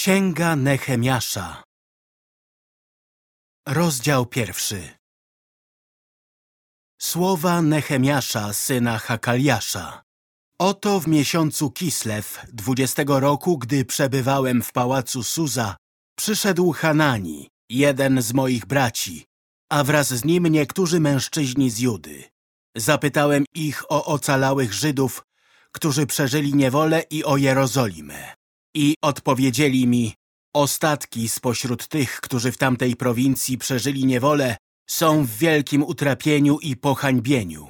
Księga Nehemiasza Rozdział pierwszy Słowa Nehemiasza, syna Hakaliasza Oto w miesiącu Kislew, dwudziestego roku, gdy przebywałem w pałacu Suza, przyszedł Hanani, jeden z moich braci, a wraz z nim niektórzy mężczyźni z Judy. Zapytałem ich o ocalałych Żydów, którzy przeżyli niewolę i o Jerozolimę. I odpowiedzieli mi, ostatki spośród tych, którzy w tamtej prowincji przeżyli niewolę, są w wielkim utrapieniu i pohańbieniu.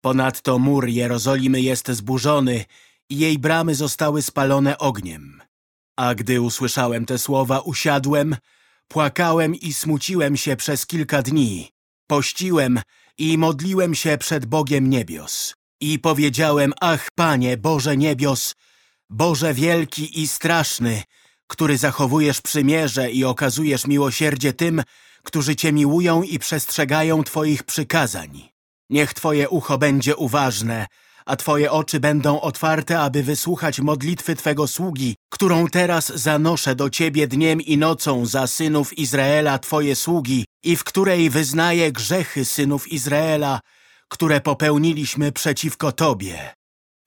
Ponadto mur Jerozolimy jest zburzony i jej bramy zostały spalone ogniem. A gdy usłyszałem te słowa, usiadłem, płakałem i smuciłem się przez kilka dni. Pościłem i modliłem się przed Bogiem niebios. I powiedziałem, ach Panie, Boże niebios, Boże wielki i straszny, który zachowujesz przymierze i okazujesz miłosierdzie tym, którzy Cię miłują i przestrzegają Twoich przykazań. Niech Twoje ucho będzie uważne, a Twoje oczy będą otwarte, aby wysłuchać modlitwy Twego sługi, którą teraz zanoszę do Ciebie dniem i nocą za synów Izraela Twoje sługi i w której wyznaję grzechy synów Izraela, które popełniliśmy przeciwko Tobie.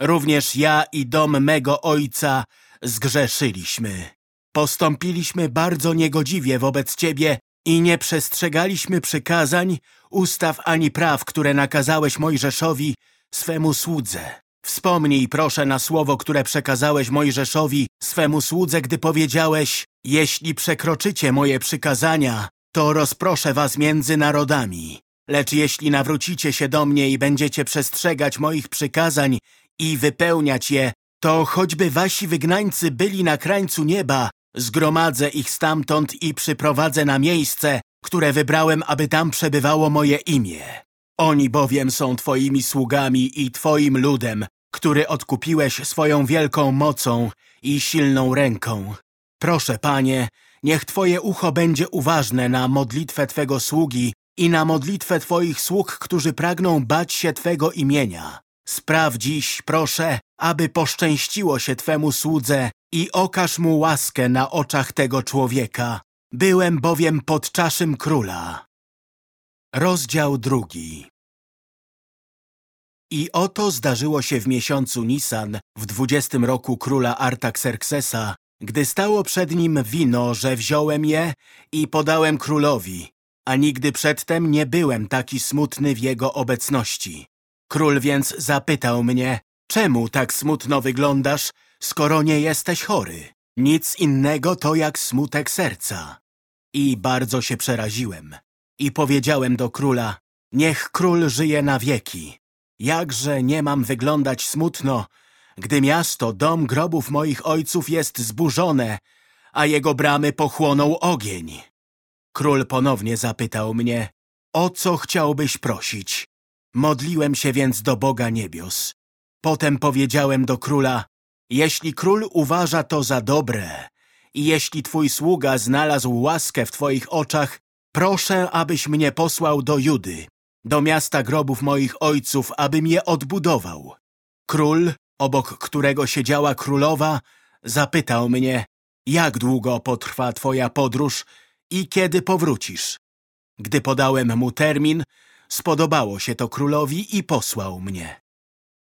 Również ja i dom mego ojca zgrzeszyliśmy. Postąpiliśmy bardzo niegodziwie wobec Ciebie i nie przestrzegaliśmy przykazań, ustaw ani praw, które nakazałeś Mojżeszowi, swemu słudze. Wspomnij proszę na słowo, które przekazałeś Mojżeszowi, swemu słudze, gdy powiedziałeś, jeśli przekroczycie moje przykazania, to rozproszę was między narodami. Lecz jeśli nawrócicie się do mnie i będziecie przestrzegać moich przykazań i wypełniać je, to choćby wasi wygnańcy byli na krańcu nieba, zgromadzę ich stamtąd i przyprowadzę na miejsce, które wybrałem, aby tam przebywało moje imię. Oni bowiem są twoimi sługami i twoim ludem, który odkupiłeś swoją wielką mocą i silną ręką. Proszę, Panie, niech Twoje ucho będzie uważne na modlitwę Twego sługi i na modlitwę Twoich sług, którzy pragną bać się Twego imienia. Spraw dziś, proszę, aby poszczęściło się Twemu słudze i okaż mu łaskę na oczach tego człowieka. Byłem bowiem pod czaszym króla. Rozdział drugi I oto zdarzyło się w miesiącu Nisan, w dwudziestym roku króla Artaxerxesa, gdy stało przed nim wino, że wziąłem je i podałem królowi, a nigdy przedtem nie byłem taki smutny w jego obecności. Król więc zapytał mnie, czemu tak smutno wyglądasz, skoro nie jesteś chory? Nic innego to jak smutek serca. I bardzo się przeraziłem. I powiedziałem do króla, niech król żyje na wieki. Jakże nie mam wyglądać smutno, gdy miasto, dom grobów moich ojców jest zburzone, a jego bramy pochłonął ogień. Król ponownie zapytał mnie, o co chciałbyś prosić? Modliłem się więc do Boga niebios. Potem powiedziałem do króla, jeśli król uważa to za dobre i jeśli twój sługa znalazł łaskę w twoich oczach, proszę, abyś mnie posłał do Judy, do miasta grobów moich ojców, abym je odbudował. Król, obok którego siedziała królowa, zapytał mnie, jak długo potrwa twoja podróż i kiedy powrócisz. Gdy podałem mu termin, spodobało się to królowi i posłał mnie.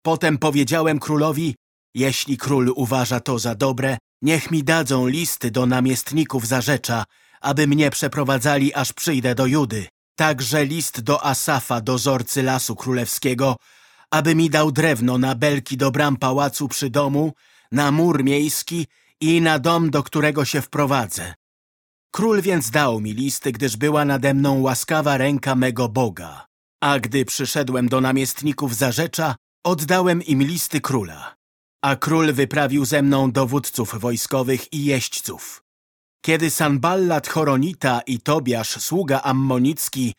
Potem powiedziałem królowi, jeśli król uważa to za dobre, niech mi dadzą listy do namiestników zarzecza, aby mnie przeprowadzali, aż przyjdę do Judy. Także list do Asafa, dozorcy Lasu Królewskiego, aby mi dał drewno na belki do bram pałacu przy domu, na mur miejski i na dom, do którego się wprowadzę. Król więc dał mi listy, gdyż była nade mną łaskawa ręka mego Boga. A gdy przyszedłem do namiestników zarzecza, oddałem im listy króla. A król wyprawił ze mną dowódców wojskowych i jeźdźców. Kiedy Sanballat Choronita i Tobiasz, sługa ammonicki,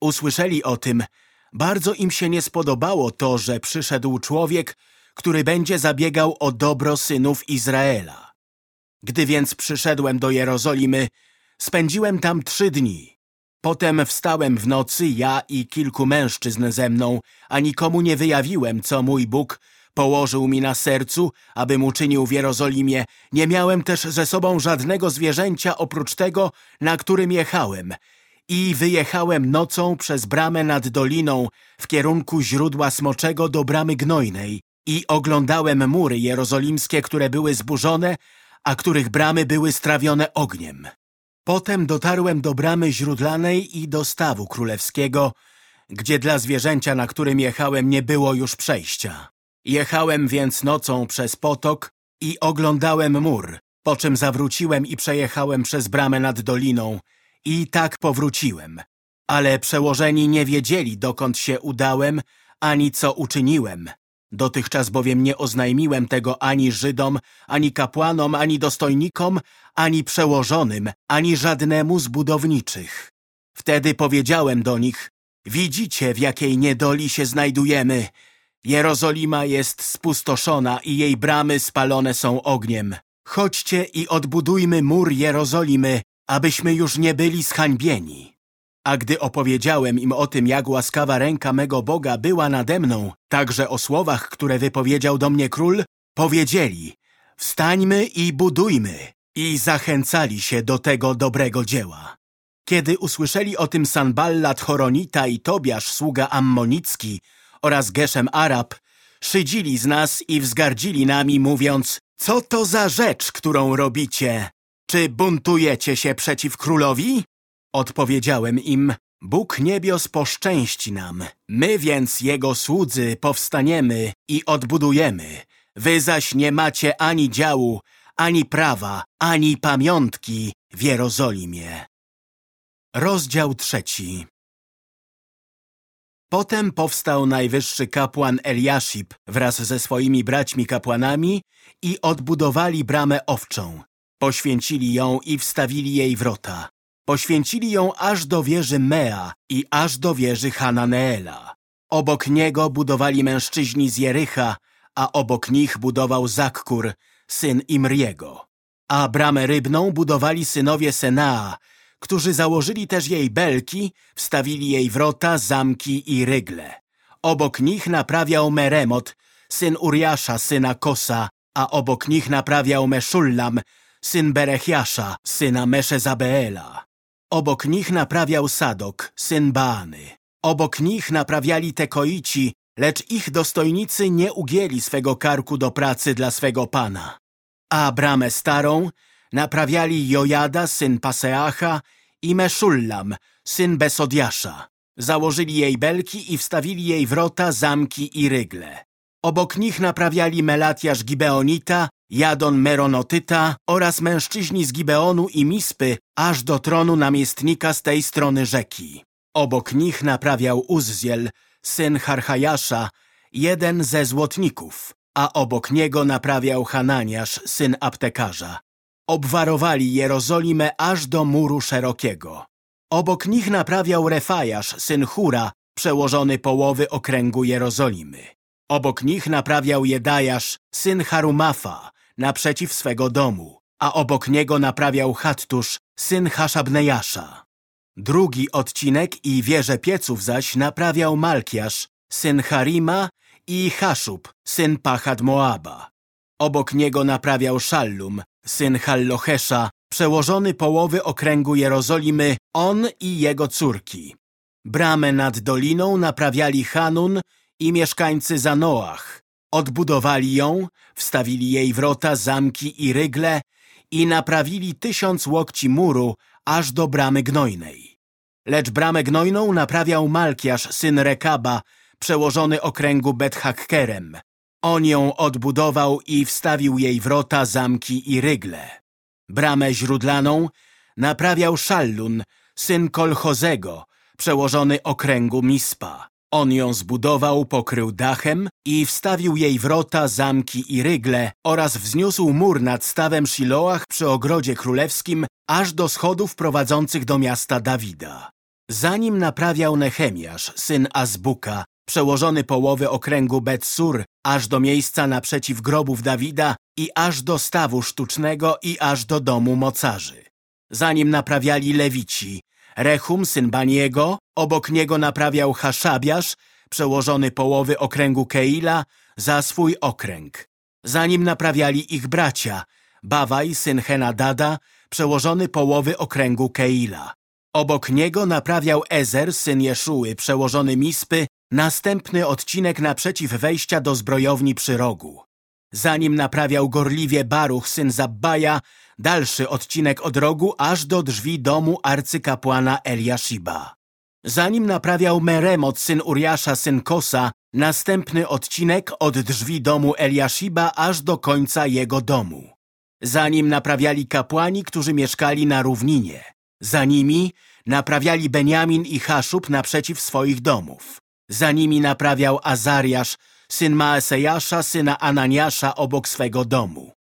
usłyszeli o tym, bardzo im się nie spodobało to, że przyszedł człowiek, który będzie zabiegał o dobro synów Izraela. Gdy więc przyszedłem do Jerozolimy, spędziłem tam trzy dni. Potem wstałem w nocy, ja i kilku mężczyzn ze mną, a nikomu nie wyjawiłem, co mój Bóg położył mi na sercu, abym uczynił w Jerozolimie, nie miałem też ze sobą żadnego zwierzęcia oprócz tego, na którym jechałem. I wyjechałem nocą przez bramę nad doliną w kierunku źródła smoczego do bramy gnojnej i oglądałem mury jerozolimskie, które były zburzone, a których bramy były strawione ogniem. Potem dotarłem do bramy źródlanej i do stawu królewskiego, gdzie dla zwierzęcia, na którym jechałem, nie było już przejścia. Jechałem więc nocą przez potok i oglądałem mur, po czym zawróciłem i przejechałem przez bramę nad doliną i tak powróciłem. Ale przełożeni nie wiedzieli, dokąd się udałem, ani co uczyniłem. Dotychczas bowiem nie oznajmiłem tego ani Żydom, ani kapłanom, ani dostojnikom, ani przełożonym, ani żadnemu z budowniczych. Wtedy powiedziałem do nich, widzicie w jakiej niedoli się znajdujemy. Jerozolima jest spustoszona i jej bramy spalone są ogniem. Chodźcie i odbudujmy mur Jerozolimy, abyśmy już nie byli zhańbieni. A gdy opowiedziałem im o tym, jak łaskawa ręka mego Boga była nade mną, także o słowach, które wypowiedział do mnie król, powiedzieli Wstańmy i budujmy i zachęcali się do tego dobrego dzieła. Kiedy usłyszeli o tym Sanballat Horonita i Tobiasz, sługa ammonicki oraz Geszem Arab, szydzili z nas i wzgardzili nami, mówiąc Co to za rzecz, którą robicie? Czy buntujecie się przeciw królowi? Odpowiedziałem im, Bóg niebios poszczęści nam, my więc Jego słudzy powstaniemy i odbudujemy. Wy zaś nie macie ani działu, ani prawa, ani pamiątki w Jerozolimie. Rozdział trzeci Potem powstał najwyższy kapłan Eliaszib wraz ze swoimi braćmi kapłanami i odbudowali bramę owczą. Poświęcili ją i wstawili jej wrota. Poświęcili ją aż do wieży Mea i aż do wieży Hananeela. Obok niego budowali mężczyźni z Jericha, a obok nich budował Zakkur, syn Imriego. A bramę rybną budowali synowie Senaa, którzy założyli też jej belki, wstawili jej wrota, zamki i rygle. Obok nich naprawiał Meremot, syn Uriasza, syna Kosa, a obok nich naprawiał Meszullam, syn Berechiasza, syna Meszezabeela. Obok nich naprawiał Sadok, syn Baany. Obok nich naprawiali Tekoici, lecz ich dostojnicy nie ugięli swego karku do pracy dla swego pana. A bramę starą naprawiali Jojada, syn Paseacha i Meszullam, syn Besodiasza. Założyli jej belki i wstawili jej wrota, zamki i rygle. Obok nich naprawiali Melatiasz Gibeonita, Jadon Meronotyta oraz mężczyźni z Gibeonu i Mispy, aż do tronu namiestnika z tej strony rzeki. Obok nich naprawiał Uzziel, syn Harchajasza, jeden ze złotników, a obok niego naprawiał Hananiasz, syn aptekarza. Obwarowali Jerozolimę aż do muru szerokiego. Obok nich naprawiał Refajasz, syn Hura, przełożony połowy okręgu Jerozolimy. Obok nich naprawiał Jedajasz, syn Harumafa, naprzeciw swego domu, a obok niego naprawiał Hattusz, syn Haszabnejasza. Drugi odcinek i wieżę pieców zaś naprawiał Malkiasz, syn Harima i Haszub, syn Pachad Moaba. Obok niego naprawiał Szallum, syn Hallohesza, przełożony połowy okręgu Jerozolimy, on i jego córki. Bramę nad doliną naprawiali Hanun i mieszkańcy Zanoach. Odbudowali ją, wstawili jej wrota, zamki i rygle i naprawili tysiąc łokci muru aż do bramy gnojnej. Lecz bramę gnojną naprawiał Malkiasz, syn Rekaba, przełożony okręgu Bethakkerem. On ją odbudował i wstawił jej wrota, zamki i rygle. Bramę źródlaną naprawiał Szallun, syn Kolchozego, przełożony okręgu Mispa. On ją zbudował, pokrył dachem i wstawił jej wrota, zamki i rygle oraz wzniósł mur nad stawem Shiloach przy ogrodzie królewskim aż do schodów prowadzących do miasta Dawida. Zanim naprawiał Nehemiasz, syn Azbuka, przełożony połowy okręgu Bet-Sur, aż do miejsca naprzeciw grobów Dawida i aż do stawu sztucznego i aż do domu mocarzy. Zanim naprawiali Lewici, Rechum, syn Baniego, obok niego naprawiał Haszabiasz, przełożony połowy okręgu Keila, za swój okręg. Zanim naprawiali ich bracia, Bawaj, syn Henadada, przełożony połowy okręgu Keila. Obok niego naprawiał Ezer, syn Jeszuły, przełożony Mispy, następny odcinek naprzeciw wejścia do zbrojowni przy rogu. Zanim naprawiał gorliwie Baruch, syn Zabbaja, dalszy odcinek od rogu aż do drzwi domu arcykapłana Eliashiba. Zanim naprawiał Meremot, syn Uriasza, syn Kosa, następny odcinek od drzwi domu Eliashiba aż do końca jego domu. Zanim naprawiali kapłani, którzy mieszkali na równinie. Za nimi naprawiali Beniamin i Haszub naprzeciw swoich domów. Za nimi naprawiał Azariasz, syn Maesejasza, syna Ananiasza obok swego domu.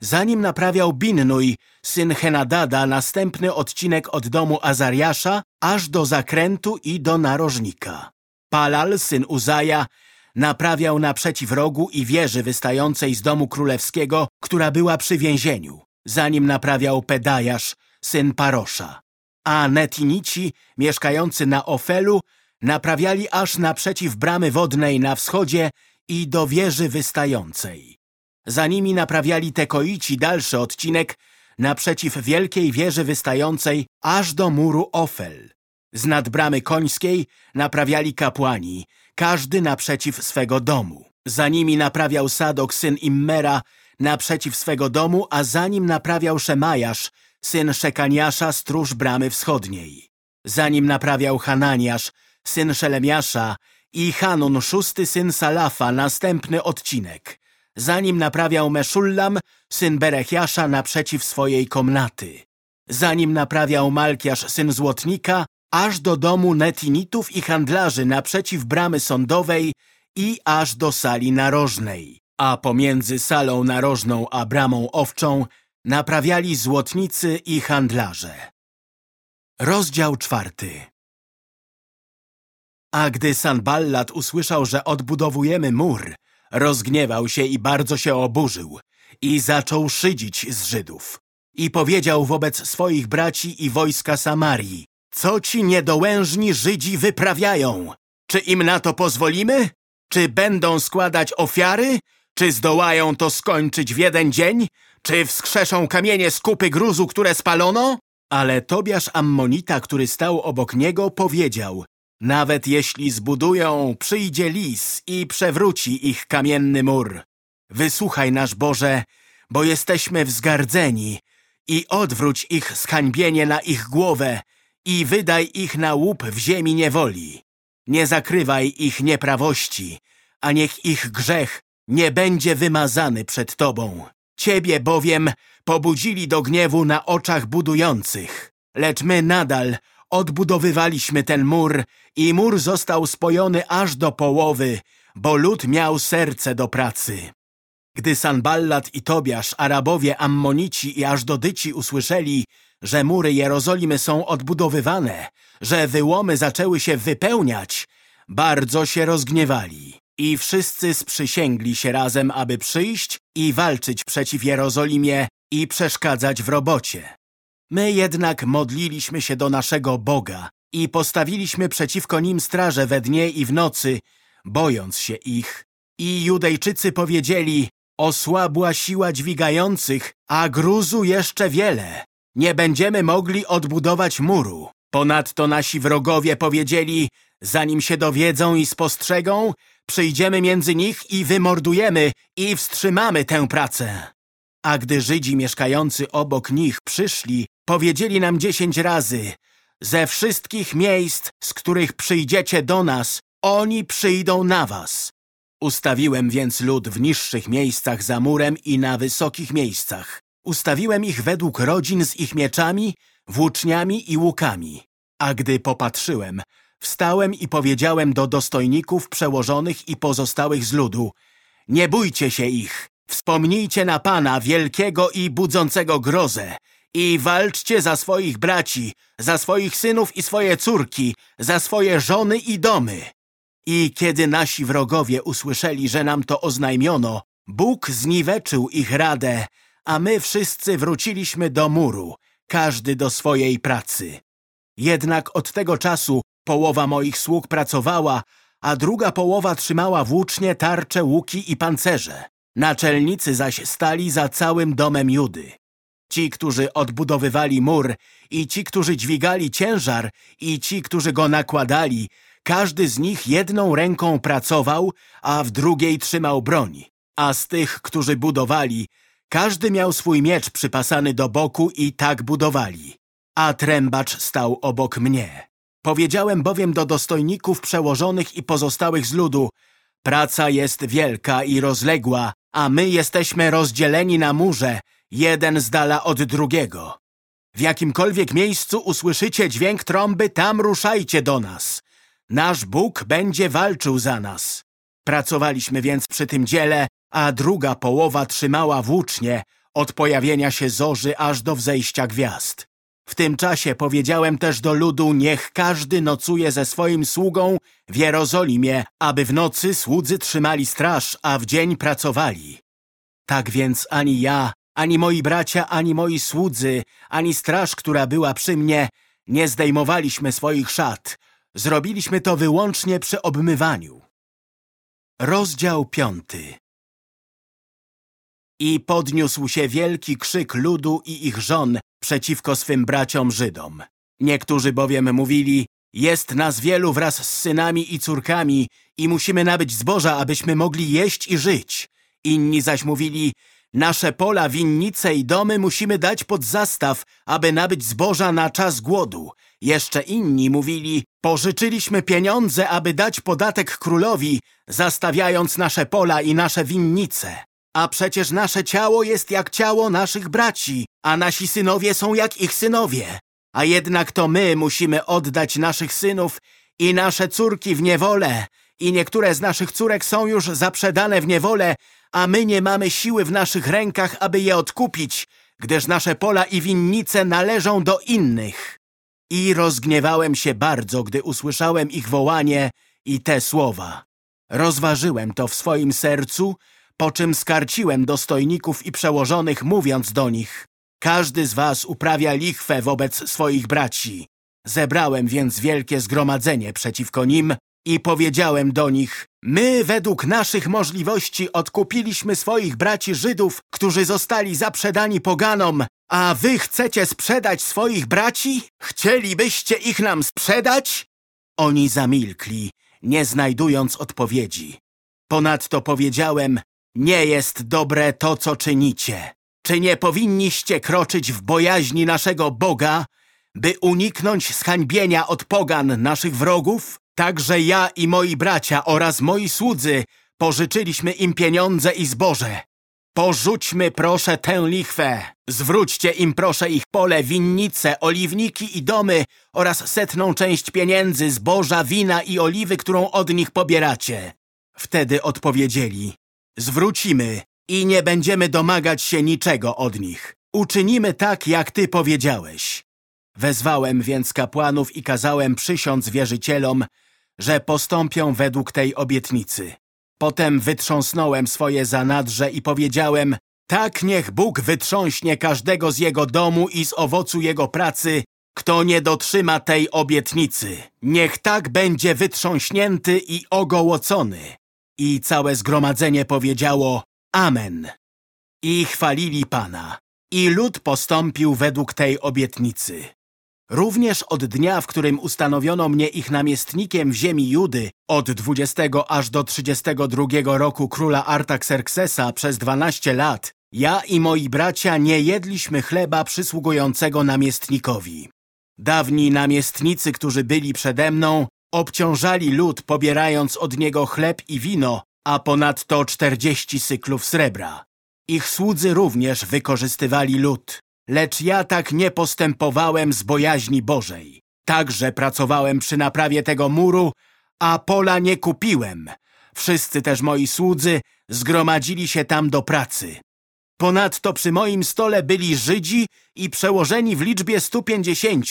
Zanim naprawiał Binnuj, syn Henadada, następny odcinek od domu Azariasza, aż do zakrętu i do narożnika. Palal, syn Uzaja, naprawiał naprzeciw rogu i wieży wystającej z domu królewskiego, która była przy więzieniu, zanim naprawiał Pedajasz, syn Parosza. A Netinici, mieszkający na Ofelu, naprawiali aż naprzeciw bramy wodnej na wschodzie i do wieży wystającej. Za nimi naprawiali Tekoici dalszy odcinek naprzeciw wielkiej wieży wystającej aż do muru Ofel. Z nad bramy końskiej naprawiali kapłani, każdy naprzeciw swego domu. Za nimi naprawiał Sadok, syn Immera, naprzeciw swego domu, a za nim naprawiał Szemajasz, syn Szekaniasza, stróż bramy wschodniej. Za nim naprawiał Hananiasz, syn Szelemiasza i Hanun, szósty syn Salafa, następny odcinek. Za nim naprawiał Meszullam, syn Berechiasza, naprzeciw swojej komnaty. Za nim naprawiał Malkiasz, syn Złotnika, aż do domu netinitów i handlarzy naprzeciw bramy sądowej i aż do sali narożnej. A pomiędzy salą narożną a bramą owczą naprawiali złotnicy i handlarze. Rozdział czwarty A gdy Sanballat usłyszał, że odbudowujemy mur, rozgniewał się i bardzo się oburzył i zaczął szydzić z Żydów. I powiedział wobec swoich braci i wojska Samarii, co ci niedołężni Żydzi wyprawiają? Czy im na to pozwolimy? Czy będą składać ofiary? Czy zdołają to skończyć w jeden dzień? Czy wskrzeszą kamienie z kupy gruzu, które spalono? Ale Tobiasz Ammonita, który stał obok niego, powiedział Nawet jeśli zbudują, przyjdzie lis i przewróci ich kamienny mur. Wysłuchaj nasz Boże, bo jesteśmy wzgardzeni i odwróć ich zhańbienie na ich głowę i wydaj ich na łup w ziemi niewoli. Nie zakrywaj ich nieprawości, a niech ich grzech nie będzie wymazany przed Tobą. Ciebie bowiem pobudzili do gniewu na oczach budujących. Lecz my nadal odbudowywaliśmy ten mur i mur został spojony aż do połowy, bo lud miał serce do pracy. Gdy Sanballat i Tobiasz, Arabowie, Ammonici i Ażdodyci usłyszeli, że mury Jerozolimy są odbudowywane, że wyłomy zaczęły się wypełniać, bardzo się rozgniewali. I wszyscy sprzysięgli się razem, aby przyjść i walczyć przeciw Jerozolimie i przeszkadzać w robocie. My jednak modliliśmy się do naszego Boga i postawiliśmy przeciwko nim straże we dnie i w nocy, bojąc się ich. I Judejczycy powiedzieli, osłabła siła dźwigających, a gruzu jeszcze wiele. Nie będziemy mogli odbudować muru. Ponadto nasi wrogowie powiedzieli, zanim się dowiedzą i spostrzegą, przyjdziemy między nich i wymordujemy i wstrzymamy tę pracę. A gdy Żydzi mieszkający obok nich przyszli, powiedzieli nam dziesięć razy, ze wszystkich miejsc, z których przyjdziecie do nas, oni przyjdą na was. Ustawiłem więc lud w niższych miejscach za murem i na wysokich miejscach. Ustawiłem ich według rodzin z ich mieczami, włóczniami i łukami. A gdy popatrzyłem, wstałem i powiedziałem do dostojników przełożonych i pozostałych z ludu Nie bójcie się ich, wspomnijcie na Pana wielkiego i budzącego grozę i walczcie za swoich braci, za swoich synów i swoje córki, za swoje żony i domy. I kiedy nasi wrogowie usłyszeli, że nam to oznajmiono, Bóg zniweczył ich radę, a my wszyscy wróciliśmy do muru, każdy do swojej pracy. Jednak od tego czasu połowa moich sług pracowała, a druga połowa trzymała włócznie, tarcze, łuki i pancerze. Naczelnicy zaś stali za całym domem Judy. Ci, którzy odbudowywali mur i ci, którzy dźwigali ciężar i ci, którzy go nakładali, każdy z nich jedną ręką pracował, a w drugiej trzymał broń. A z tych, którzy budowali, każdy miał swój miecz przypasany do boku i tak budowali. A trębacz stał obok mnie. Powiedziałem bowiem do dostojników przełożonych i pozostałych z ludu, praca jest wielka i rozległa, a my jesteśmy rozdzieleni na murze, jeden z dala od drugiego. W jakimkolwiek miejscu usłyszycie dźwięk trąby, tam ruszajcie do nas. Nasz Bóg będzie walczył za nas. Pracowaliśmy więc przy tym dziele, a druga połowa trzymała włócznie od pojawienia się zorzy aż do wzejścia gwiazd. W tym czasie powiedziałem też do ludu, niech każdy nocuje ze swoim sługą w Jerozolimie, aby w nocy słudzy trzymali straż, a w dzień pracowali. Tak więc ani ja, ani moi bracia, ani moi słudzy, ani straż, która była przy mnie, nie zdejmowaliśmy swoich szat. Zrobiliśmy to wyłącznie przy obmywaniu. Rozdział piąty I podniósł się wielki krzyk ludu i ich żon przeciwko swym braciom Żydom. Niektórzy bowiem mówili, jest nas wielu wraz z synami i córkami i musimy nabyć zboża, abyśmy mogli jeść i żyć. Inni zaś mówili, nasze pola, winnice i domy musimy dać pod zastaw, aby nabyć zboża na czas głodu. Jeszcze inni mówili, pożyczyliśmy pieniądze, aby dać podatek królowi, zastawiając nasze pola i nasze winnice. A przecież nasze ciało jest jak ciało naszych braci, a nasi synowie są jak ich synowie. A jednak to my musimy oddać naszych synów i nasze córki w niewolę. I niektóre z naszych córek są już zaprzedane w niewolę, a my nie mamy siły w naszych rękach, aby je odkupić, gdyż nasze pola i winnice należą do innych. I rozgniewałem się bardzo, gdy usłyszałem ich wołanie i te słowa. Rozważyłem to w swoim sercu, po czym skarciłem dostojników i przełożonych, mówiąc do nich Każdy z was uprawia lichwę wobec swoich braci. Zebrałem więc wielkie zgromadzenie przeciwko nim i powiedziałem do nich My według naszych możliwości odkupiliśmy swoich braci Żydów, którzy zostali zaprzedani poganom, a wy chcecie sprzedać swoich braci? Chcielibyście ich nam sprzedać? Oni zamilkli, nie znajdując odpowiedzi. Ponadto powiedziałem, nie jest dobre to, co czynicie. Czy nie powinniście kroczyć w bojaźni naszego Boga, by uniknąć zhańbienia od pogan naszych wrogów? Także ja i moi bracia oraz moi słudzy pożyczyliśmy im pieniądze i zboże. Porzućmy proszę tę lichwę. Zwróćcie im proszę ich pole, winnice, oliwniki i domy oraz setną część pieniędzy, zboża, wina i oliwy, którą od nich pobieracie. Wtedy odpowiedzieli, zwrócimy i nie będziemy domagać się niczego od nich. Uczynimy tak, jak ty powiedziałeś. Wezwałem więc kapłanów i kazałem przysiąc wierzycielom, że postąpią według tej obietnicy. Potem wytrząsnąłem swoje zanadrze i powiedziałem, tak niech Bóg wytrząśnie każdego z jego domu i z owocu jego pracy, kto nie dotrzyma tej obietnicy. Niech tak będzie wytrząśnięty i ogołocony. I całe zgromadzenie powiedziało Amen. I chwalili Pana. I lud postąpił według tej obietnicy. Również od dnia, w którym ustanowiono mnie ich namiestnikiem w ziemi Judy, od 20 aż do 32 roku króla Artaxerxesa przez 12 lat, ja i moi bracia nie jedliśmy chleba przysługującego namiestnikowi. Dawni namiestnicy, którzy byli przede mną, obciążali lud, pobierając od niego chleb i wino, a ponadto 40 syklów srebra. Ich słudzy również wykorzystywali lud. Lecz ja tak nie postępowałem z bojaźni Bożej. Także pracowałem przy naprawie tego muru, a pola nie kupiłem. Wszyscy też moi słudzy zgromadzili się tam do pracy. Ponadto przy moim stole byli Żydzi i przełożeni w liczbie 150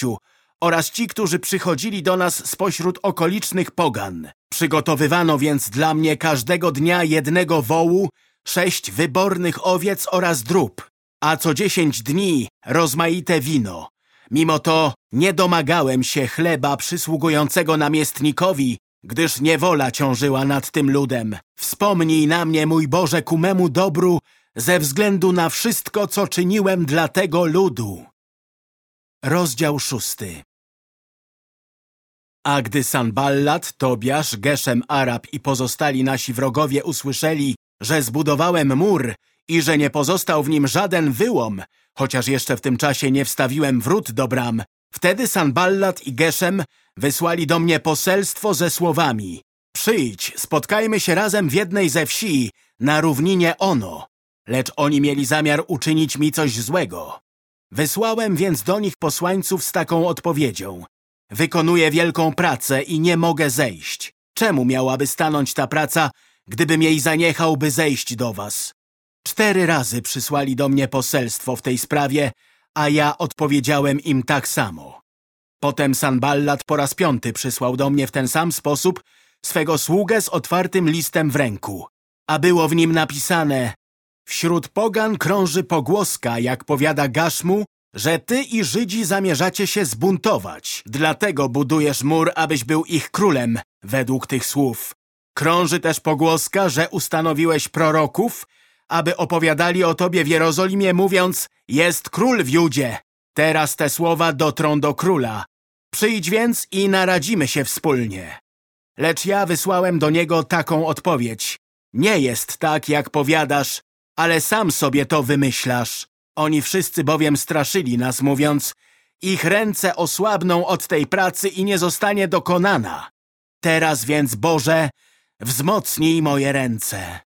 oraz ci, którzy przychodzili do nas spośród okolicznych pogan. Przygotowywano więc dla mnie każdego dnia jednego wołu, sześć wybornych owiec oraz drób a co dziesięć dni rozmaite wino. Mimo to nie domagałem się chleba przysługującego namiestnikowi, gdyż niewola ciążyła nad tym ludem. Wspomnij na mnie, mój Boże, ku memu dobru, ze względu na wszystko, co czyniłem dla tego ludu. Rozdział szósty A gdy Sanballat, Tobiasz, Geszem Arab i pozostali nasi wrogowie usłyszeli, że zbudowałem mur i że nie pozostał w nim żaden wyłom, chociaż jeszcze w tym czasie nie wstawiłem wrót do bram, wtedy Sanballat i Geszem wysłali do mnie poselstwo ze słowami Przyjdź, spotkajmy się razem w jednej ze wsi, na równinie Ono. Lecz oni mieli zamiar uczynić mi coś złego. Wysłałem więc do nich posłańców z taką odpowiedzią. Wykonuję wielką pracę i nie mogę zejść. Czemu miałaby stanąć ta praca, gdybym jej zaniechał, by zejść do was? Cztery razy przysłali do mnie poselstwo w tej sprawie, a ja odpowiedziałem im tak samo. Potem Sanballat po raz piąty przysłał do mnie w ten sam sposób swego sługę z otwartym listem w ręku, a było w nim napisane Wśród pogan krąży pogłoska, jak powiada Gaszmu, że ty i Żydzi zamierzacie się zbuntować. Dlatego budujesz mur, abyś był ich królem, według tych słów. Krąży też pogłoska, że ustanowiłeś proroków, aby opowiadali o tobie w Jerozolimie, mówiąc Jest król w Judzie. Teraz te słowa dotrą do króla. Przyjdź więc i naradzimy się wspólnie. Lecz ja wysłałem do niego taką odpowiedź. Nie jest tak, jak powiadasz, ale sam sobie to wymyślasz. Oni wszyscy bowiem straszyli nas, mówiąc ich ręce osłabną od tej pracy i nie zostanie dokonana. Teraz więc, Boże, wzmocnij moje ręce.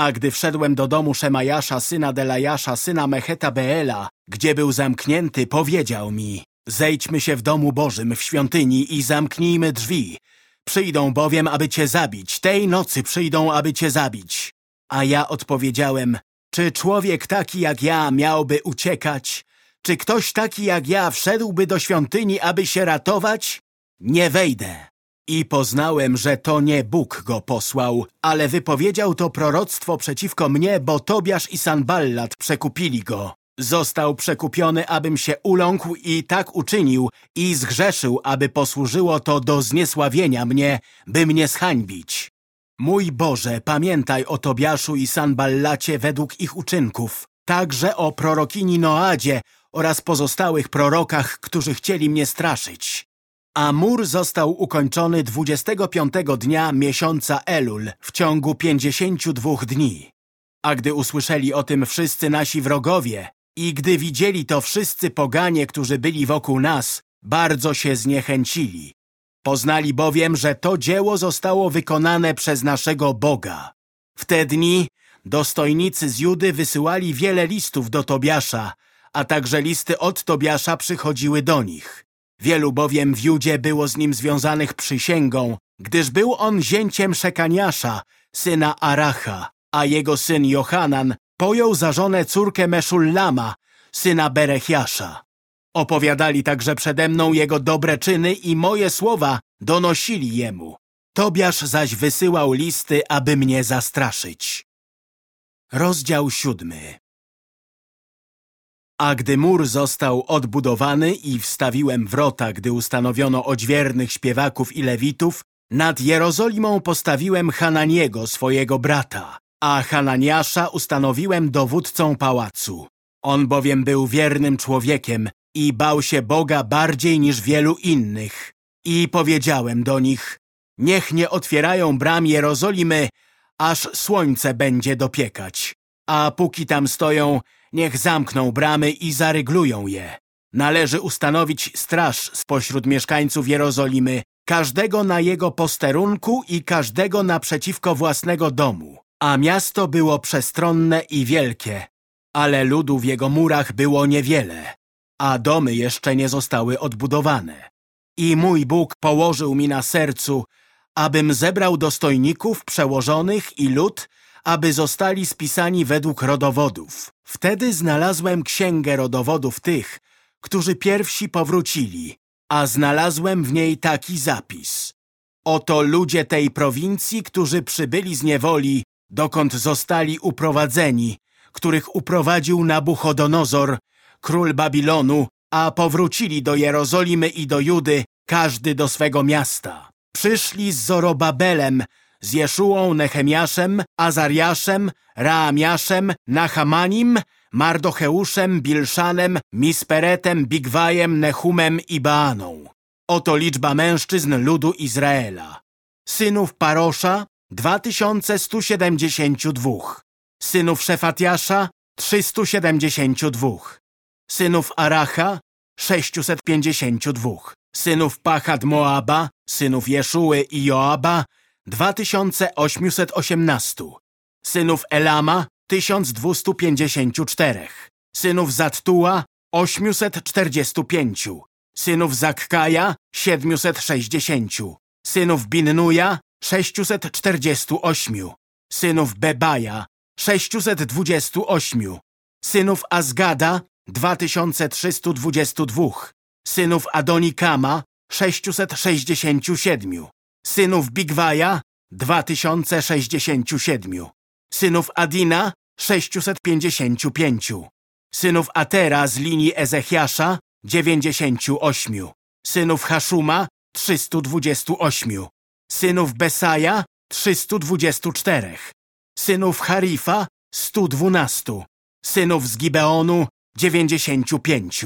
A gdy wszedłem do domu Szemajasza, syna Delajasza, syna Mecheta Beela, gdzie był zamknięty, powiedział mi Zejdźmy się w domu Bożym, w świątyni i zamknijmy drzwi. Przyjdą bowiem, aby cię zabić. Tej nocy przyjdą, aby cię zabić. A ja odpowiedziałem czy człowiek taki jak ja miałby uciekać? Czy ktoś taki jak ja wszedłby do świątyni, aby się ratować? Nie wejdę. I poznałem, że to nie Bóg go posłał, ale wypowiedział to proroctwo przeciwko mnie, bo Tobiasz i Sanballat przekupili go. Został przekupiony, abym się uląkł i tak uczynił i zgrzeszył, aby posłużyło to do zniesławienia mnie, by mnie zhańbić. Mój Boże, pamiętaj o Tobiaszu i Sanballacie według ich uczynków, także o prorokini Noadzie oraz pozostałych prorokach, którzy chcieli mnie straszyć. A mur został ukończony 25 dnia miesiąca Elul w ciągu 52 dni. A gdy usłyszeli o tym wszyscy nasi wrogowie i gdy widzieli to wszyscy poganie, którzy byli wokół nas, bardzo się zniechęcili Poznali bowiem, że to dzieło zostało wykonane przez naszego Boga. W te dni dostojnicy z Judy wysyłali wiele listów do Tobiasza, a także listy od Tobiasza przychodziły do nich. Wielu bowiem w Judzie było z nim związanych przysięgą, gdyż był on zięciem Szekaniasza, syna Aracha, a jego syn Johanan pojął za żonę córkę Meszullama, syna Berechiasza. Opowiadali także przede mną jego dobre czyny i moje słowa donosili jemu. Tobiasz zaś wysyłał listy, aby mnie zastraszyć. Rozdział siódmy A gdy mur został odbudowany i wstawiłem wrota, gdy ustanowiono odźwiernych śpiewaków i lewitów, nad Jerozolimą postawiłem Hananiego, swojego brata, a Hananiasza ustanowiłem dowódcą pałacu. On bowiem był wiernym człowiekiem i bał się Boga bardziej niż wielu innych. I powiedziałem do nich, niech nie otwierają bram Jerozolimy, aż słońce będzie dopiekać. A póki tam stoją, niech zamkną bramy i zaryglują je. Należy ustanowić straż spośród mieszkańców Jerozolimy, każdego na jego posterunku i każdego naprzeciwko własnego domu. A miasto było przestronne i wielkie, ale ludu w jego murach było niewiele a domy jeszcze nie zostały odbudowane. I mój Bóg położył mi na sercu, abym zebrał dostojników, przełożonych i lud, aby zostali spisani według rodowodów. Wtedy znalazłem księgę rodowodów tych, którzy pierwsi powrócili, a znalazłem w niej taki zapis. Oto ludzie tej prowincji, którzy przybyli z niewoli, dokąd zostali uprowadzeni, których uprowadził Nabuchodonozor, król Babilonu, a powrócili do Jerozolimy i do Judy, każdy do swego miasta. przyszli z Zorobabelem, z Jeszułą, Nehemiaszem, Azariaszem, Raamiaszem, Nachamanim, Mardocheuszem, Bilszanem, Misperetem, Bigwajem, Nehumem i Baaną. Oto liczba mężczyzn ludu Izraela. Synów Parosza 2172. Synów Szefatiasza 372. Synów Aracha 652. Synów Pachad Moaba, synów Jeszuły i Joaba 2818. Synów Elama 1254. Synów Zattua 845. Synów Zakkaja 760. Synów Binnuja 648. Synów Bebaja 628. Synów Azgada 2322. Synów Adonikama 667. Synów Bigwaja 2067. Synów Adina 655. Synów Atera z linii Ezechiasza 98. Synów Haszuma 328. Synów Besaja 324. Synów Harifa 112. Synów z Gibeonu 95.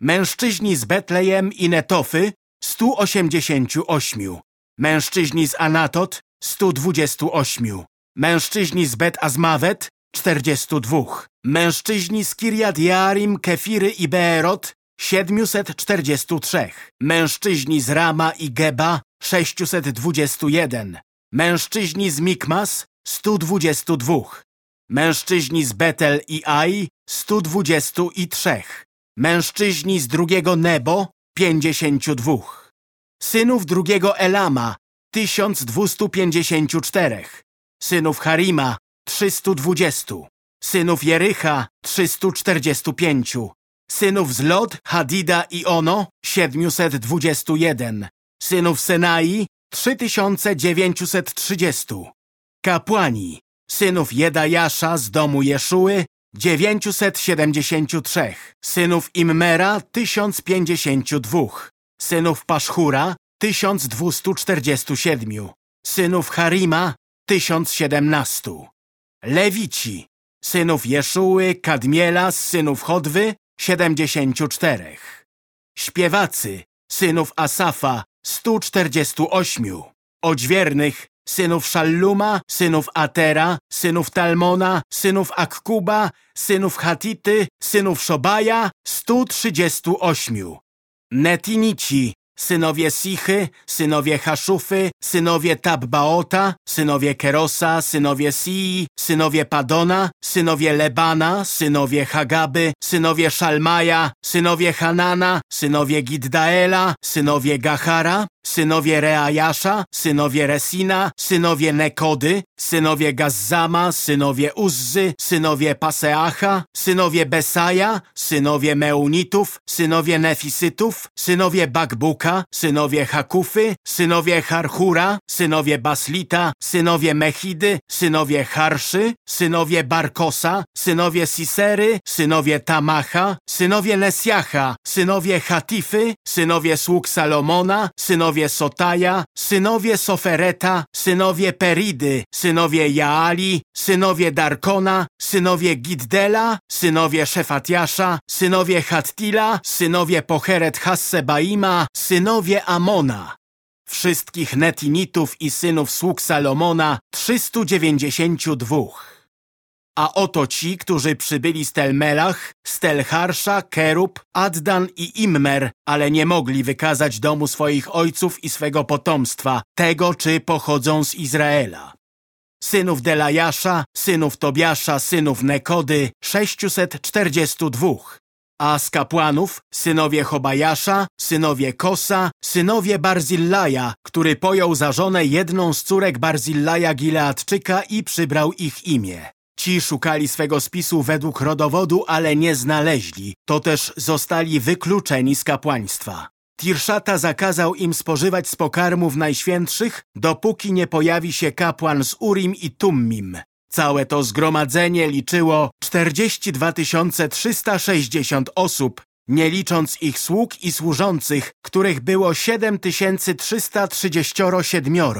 Mężczyźni z Betlejem i Netofy 188. Mężczyźni z Anatot 128. Mężczyźni z Bet Azmawet 42. Mężczyźni z Kirjat Jarim, Kefiry i Beerot 743. Mężczyźni z Rama i Geba 621. Mężczyźni z Mikmas 122. Mężczyźni z Betel i Ai 123. Mężczyźni z drugiego Nebo 52. Synów drugiego Elama 1254. Synów Harima 320. Synów Jerycha 345. Synów z Lod, Hadida i Ono 721. Synów Senai 3930. Kapłani synów Jedajasza z domu Jeszuły 973. Synów Immera 1052. Synów Paszchura 1247. Synów Harima 1017. Lewici synów Jeszuły, Kadmiela, synów Chodwy 74. Śpiewacy synów Asafa 148. Odźwiernych synów Szalluma, synów Atera, synów Talmona, synów Akkuba, synów Hatity, synów Szobaja 138. Netinici, synowie Sichy, synowie Haszufy, synowie Tabbaota, synowie Kerosa, synowie Sii, synowie Padona, synowie Lebana, synowie Hagaby, synowie Szalmaja, synowie Hanana, synowie Giddaela, synowie Gachara, synowie Reajasza, synowie Resina, synowie Nekody, synowie Gazzama, synowie Uzzy, synowie Paseacha, synowie Besaja, synowie Meunitów, synowie Nefisytów, synowie Bakbuka, synowie Hakufy, synowie Harhura, synowie Baslita, synowie Mechidy, synowie Harszy, synowie Barkosa, synowie Sisery, synowie Tamacha, synowie Nesjacha, synowie Hatify, synowie sług Salomona, synowie Sotaja, synowie Sofereta, synowie Peridy, synowie Jaali, synowie Darkona, synowie Giddela, synowie Szefatiasza, synowie Hattila, synowie Pocheret Hassebaima, synowie Amona. Wszystkich Netinitów i synów sług Salomona 392. A oto ci, którzy przybyli z Telmelach, z Telharsza, Kerub, Addan i Immer, ale nie mogli wykazać domu swoich ojców i swego potomstwa, tego czy pochodzą z Izraela. Synów Delajasza, synów Tobiasza, synów Nekody 642. A z kapłanów synowie Chobajasza, synowie Kosa, synowie Barzillaja, który pojął za żonę jedną z córek Barzillaja Gileadczyka i przybrał ich imię. Ci szukali swego spisu według rodowodu, ale nie znaleźli. To też zostali wykluczeni z kapłaństwa. Tirszata zakazał im spożywać z pokarmów najświętszych, dopóki nie pojawi się kapłan z Urim i Tummim. Całe to zgromadzenie liczyło 42 360 osób nie licząc ich sług i służących, których było 7337,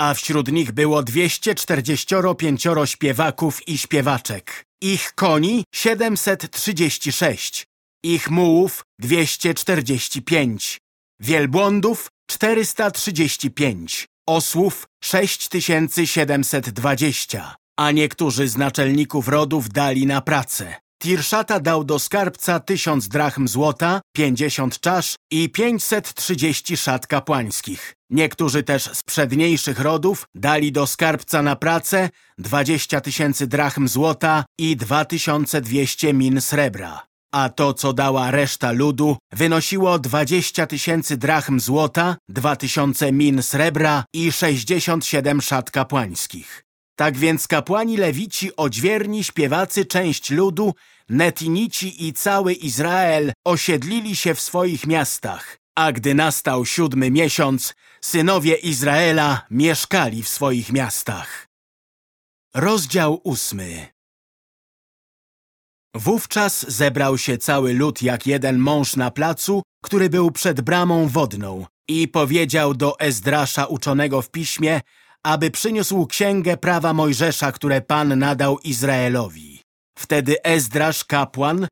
a wśród nich było 245 śpiewaków i śpiewaczek. Ich koni 736, ich mułów 245, wielbłądów 435, osłów 6720, a niektórzy z naczelników rodów dali na pracę. Tirszata dał do skarbca tysiąc drachm złota, pięćdziesiąt czasz i pięćset trzydzieści szat kapłańskich. Niektórzy też z przedniejszych rodów dali do skarbca na pracę dwadzieścia tysięcy drachm złota i dwa tysiące dwieście min srebra. A to, co dała reszta ludu, wynosiło dwadzieścia tysięcy drachm złota, dwa tysiące min srebra i sześćdziesiąt siedem szat kapłańskich. Tak więc kapłani lewici, odźwierni, śpiewacy, część ludu, netinici i cały Izrael osiedlili się w swoich miastach. A gdy nastał siódmy miesiąc, synowie Izraela mieszkali w swoich miastach. Rozdział ósmy Wówczas zebrał się cały lud jak jeden mąż na placu, który był przed bramą wodną i powiedział do Ezdrasza uczonego w piśmie, aby przyniósł księgę prawa Mojżesza, które Pan nadał Izraelowi. Wtedy Ezdrasz, kapłan,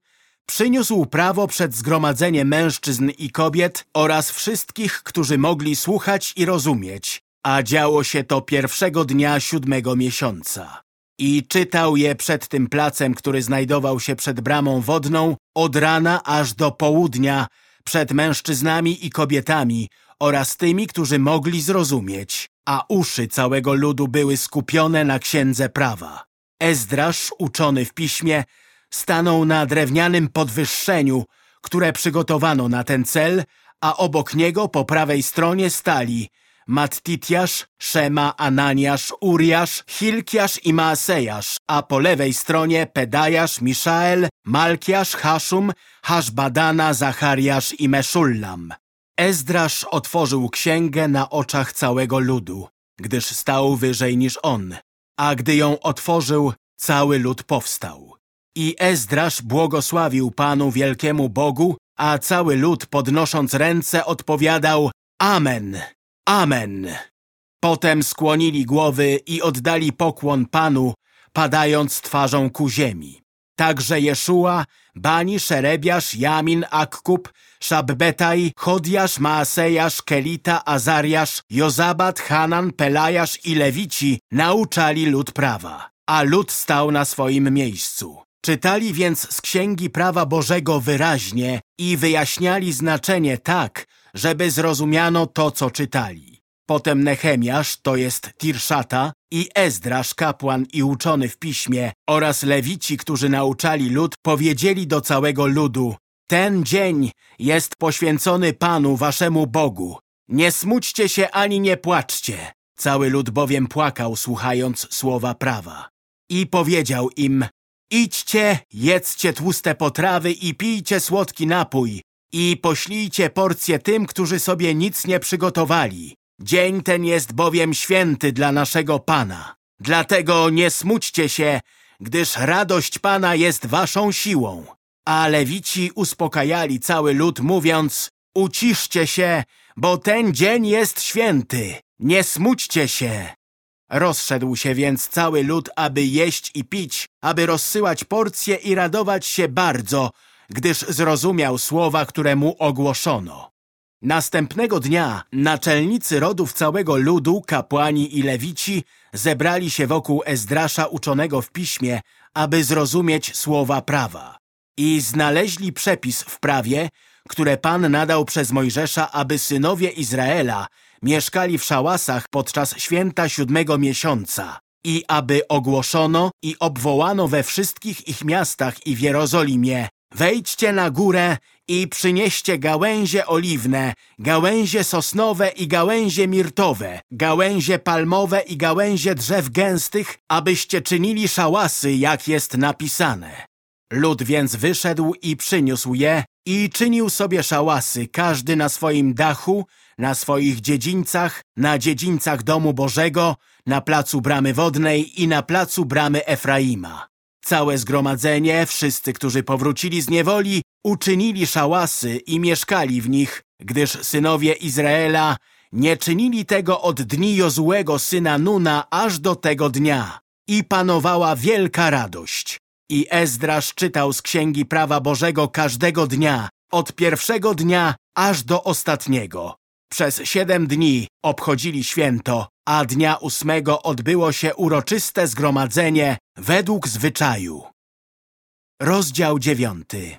przyniósł prawo przed zgromadzeniem mężczyzn i kobiet oraz wszystkich, którzy mogli słuchać i rozumieć, a działo się to pierwszego dnia siódmego miesiąca. I czytał je przed tym placem, który znajdował się przed bramą wodną, od rana aż do południa, przed mężczyznami i kobietami oraz tymi, którzy mogli zrozumieć a uszy całego ludu były skupione na księdze prawa. Ezdrasz, uczony w piśmie, stanął na drewnianym podwyższeniu, które przygotowano na ten cel, a obok niego po prawej stronie stali Mattitiasz, Szema, Ananiasz, Uriasz, Hilkiasz i Maasejasz, a po lewej stronie Pedajasz, Miszael, Malkiasz, Haszum, Haszbadana, Zachariasz i Meszullam. Ezdrasz otworzył księgę na oczach całego ludu, gdyż stał wyżej niż on, a gdy ją otworzył, cały lud powstał. I Ezdrasz błogosławił Panu wielkiemu Bogu, a cały lud podnosząc ręce odpowiadał Amen, Amen. Potem skłonili głowy i oddali pokłon Panu, padając twarzą ku ziemi. Także Jeszua, Bani, Szerebiasz, Jamin, Akkub, Szabbetaj, Chodiasz, Maasejasz, Kelita, Azariasz, Jozabat, Hanan, Pelajasz i Lewici nauczali lud prawa, a lud stał na swoim miejscu. Czytali więc z Księgi Prawa Bożego wyraźnie i wyjaśniali znaczenie tak, żeby zrozumiano to, co czytali. Potem Nehemiasz, to jest Tirszata, i Ezdrasz, kapłan i uczony w piśmie oraz lewici, którzy nauczali lud, powiedzieli do całego ludu ten dzień jest poświęcony Panu, waszemu Bogu. Nie smućcie się ani nie płaczcie. Cały lud bowiem płakał, słuchając słowa prawa. I powiedział im, idźcie, jedzcie tłuste potrawy i pijcie słodki napój i poślijcie porcje tym, którzy sobie nic nie przygotowali. Dzień ten jest bowiem święty dla naszego Pana. Dlatego nie smućcie się, gdyż radość Pana jest waszą siłą. A lewici uspokajali cały lud, mówiąc Uciszcie się, bo ten dzień jest święty. Nie smućcie się. Rozszedł się więc cały lud, aby jeść i pić, aby rozsyłać porcje i radować się bardzo, gdyż zrozumiał słowa, które mu ogłoszono. Następnego dnia naczelnicy rodów całego ludu, kapłani i lewici zebrali się wokół Ezdrasza uczonego w piśmie, aby zrozumieć słowa prawa i znaleźli przepis w prawie, które Pan nadał przez Mojżesza, aby synowie Izraela mieszkali w szałasach podczas święta siódmego miesiąca i aby ogłoszono i obwołano we wszystkich ich miastach i w Jerozolimie Wejdźcie na górę i przynieście gałęzie oliwne, gałęzie sosnowe i gałęzie mirtowe, gałęzie palmowe i gałęzie drzew gęstych, abyście czynili szałasy, jak jest napisane. Lud więc wyszedł i przyniósł je i czynił sobie szałasy, każdy na swoim dachu, na swoich dziedzińcach, na dziedzińcach domu Bożego, na placu Bramy Wodnej i na placu Bramy Efraima. Całe zgromadzenie, wszyscy, którzy powrócili z niewoli, uczynili szałasy i mieszkali w nich, gdyż synowie Izraela nie czynili tego od dni Jozłego syna Nuna aż do tego dnia. I panowała wielka radość. I Ezdrasz czytał z Księgi Prawa Bożego każdego dnia, od pierwszego dnia aż do ostatniego. Przez siedem dni obchodzili święto, a dnia ósmego odbyło się uroczyste zgromadzenie według zwyczaju. Rozdział dziewiąty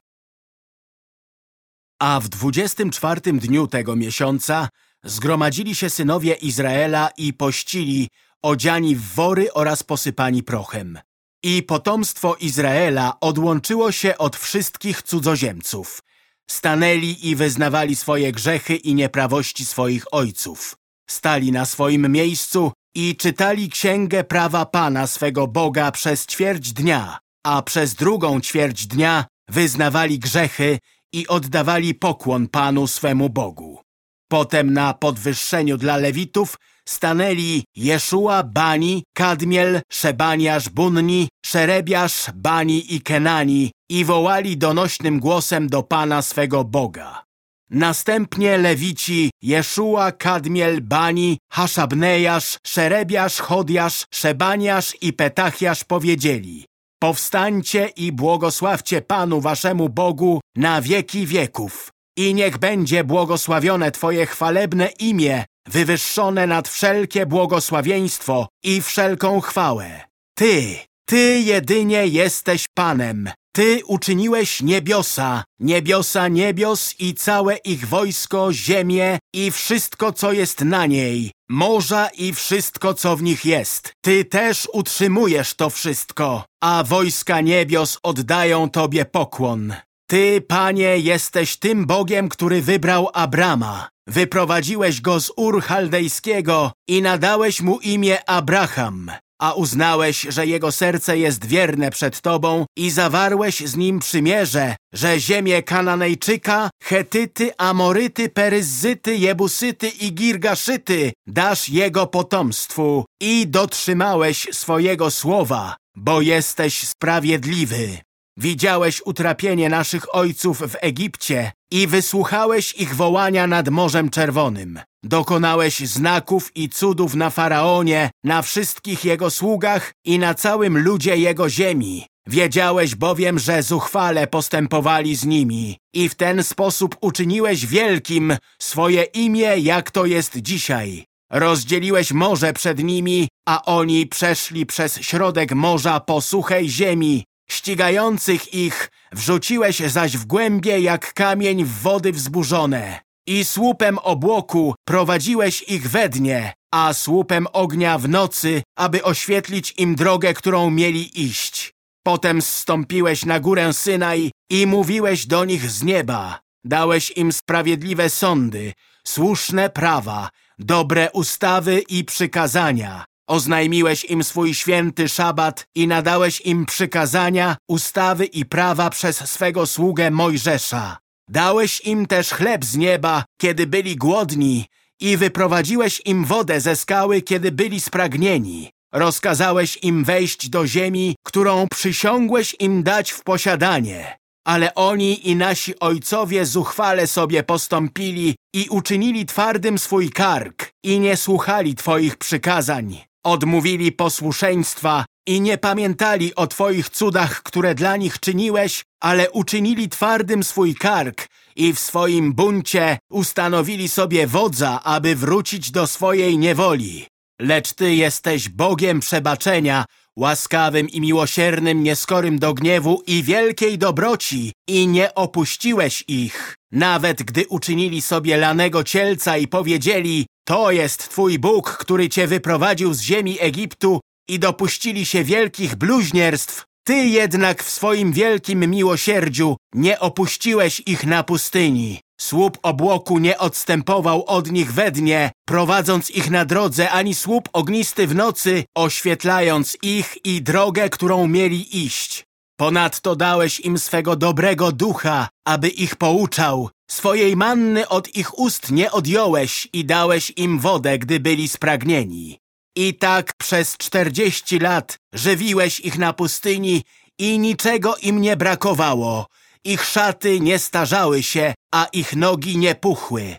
A w dwudziestym czwartym dniu tego miesiąca zgromadzili się synowie Izraela i pościli, odziani w wory oraz posypani prochem. I potomstwo Izraela odłączyło się od wszystkich cudzoziemców. Stanęli i wyznawali swoje grzechy i nieprawości swoich ojców. Stali na swoim miejscu i czytali księgę prawa Pana swego Boga przez ćwierć dnia, a przez drugą ćwierć dnia wyznawali grzechy i oddawali pokłon Panu swemu Bogu. Potem na podwyższeniu dla Lewitów stanęli Jeszua, Bani, Kadmiel, Szebaniasz, Bunni, Szerebiasz, Bani i Kenani i wołali donośnym głosem do Pana swego Boga. Następnie Lewici Jeszua, Kadmiel, Bani, Haszabnejasz, Szerebiasz, Chodiasz, Szebaniasz i Petachiasz powiedzieli Powstańcie i błogosławcie Panu waszemu Bogu na wieki wieków i niech będzie błogosławione Twoje chwalebne imię, wywyższone nad wszelkie błogosławieństwo i wszelką chwałę. Ty, Ty jedynie jesteś Panem. Ty uczyniłeś niebiosa, niebiosa niebios i całe ich wojsko, ziemię i wszystko, co jest na niej, morza i wszystko, co w nich jest. Ty też utrzymujesz to wszystko, a wojska niebios oddają Tobie pokłon. Ty, Panie, jesteś tym Bogiem, który wybrał Abrama. Wyprowadziłeś go z Ur Chaldejskiego i nadałeś mu imię Abraham, a uznałeś, że jego serce jest wierne przed Tobą i zawarłeś z nim przymierze, że ziemię Kananejczyka, Chetyty, Amoryty, Peryzyty, Jebusyty i Girgaszyty dasz jego potomstwu i dotrzymałeś swojego słowa, bo jesteś sprawiedliwy. Widziałeś utrapienie naszych ojców w Egipcie i wysłuchałeś ich wołania nad Morzem Czerwonym. Dokonałeś znaków i cudów na Faraonie, na wszystkich jego sługach i na całym ludzie jego ziemi. Wiedziałeś bowiem, że zuchwale postępowali z nimi i w ten sposób uczyniłeś wielkim swoje imię, jak to jest dzisiaj. Rozdzieliłeś morze przed nimi, a oni przeszli przez środek morza po suchej ziemi ścigających ich wrzuciłeś zaś w głębie jak kamień w wody wzburzone. I słupem obłoku prowadziłeś ich we dnie, a słupem ognia w nocy, aby oświetlić im drogę, którą mieli iść. Potem zstąpiłeś na górę Synaj i mówiłeś do nich z nieba. Dałeś im sprawiedliwe sądy, słuszne prawa, dobre ustawy i przykazania, Oznajmiłeś im swój święty szabat i nadałeś im przykazania, ustawy i prawa przez swego sługę Mojżesza. Dałeś im też chleb z nieba, kiedy byli głodni i wyprowadziłeś im wodę ze skały, kiedy byli spragnieni. Rozkazałeś im wejść do ziemi, którą przysiągłeś im dać w posiadanie. Ale oni i nasi ojcowie zuchwale sobie postąpili i uczynili twardym swój kark i nie słuchali Twoich przykazań. Odmówili posłuszeństwa i nie pamiętali o Twoich cudach, które dla nich czyniłeś, ale uczynili twardym swój kark i w swoim buncie ustanowili sobie wodza, aby wrócić do swojej niewoli. Lecz Ty jesteś Bogiem przebaczenia, łaskawym i miłosiernym, nieskorym do gniewu i wielkiej dobroci i nie opuściłeś ich. Nawet gdy uczynili sobie lanego cielca i powiedzieli to jest Twój Bóg, który Cię wyprowadził z ziemi Egiptu i dopuścili się wielkich bluźnierstw, Ty jednak w swoim wielkim miłosierdziu nie opuściłeś ich na pustyni. Słup obłoku nie odstępował od nich we dnie, prowadząc ich na drodze, ani słup ognisty w nocy, oświetlając ich i drogę, którą mieli iść. Ponadto dałeś im swego dobrego ducha, aby ich pouczał. Swojej manny od ich ust nie odjąłeś i dałeś im wodę, gdy byli spragnieni. I tak przez czterdzieści lat żywiłeś ich na pustyni i niczego im nie brakowało. Ich szaty nie starzały się, a ich nogi nie puchły.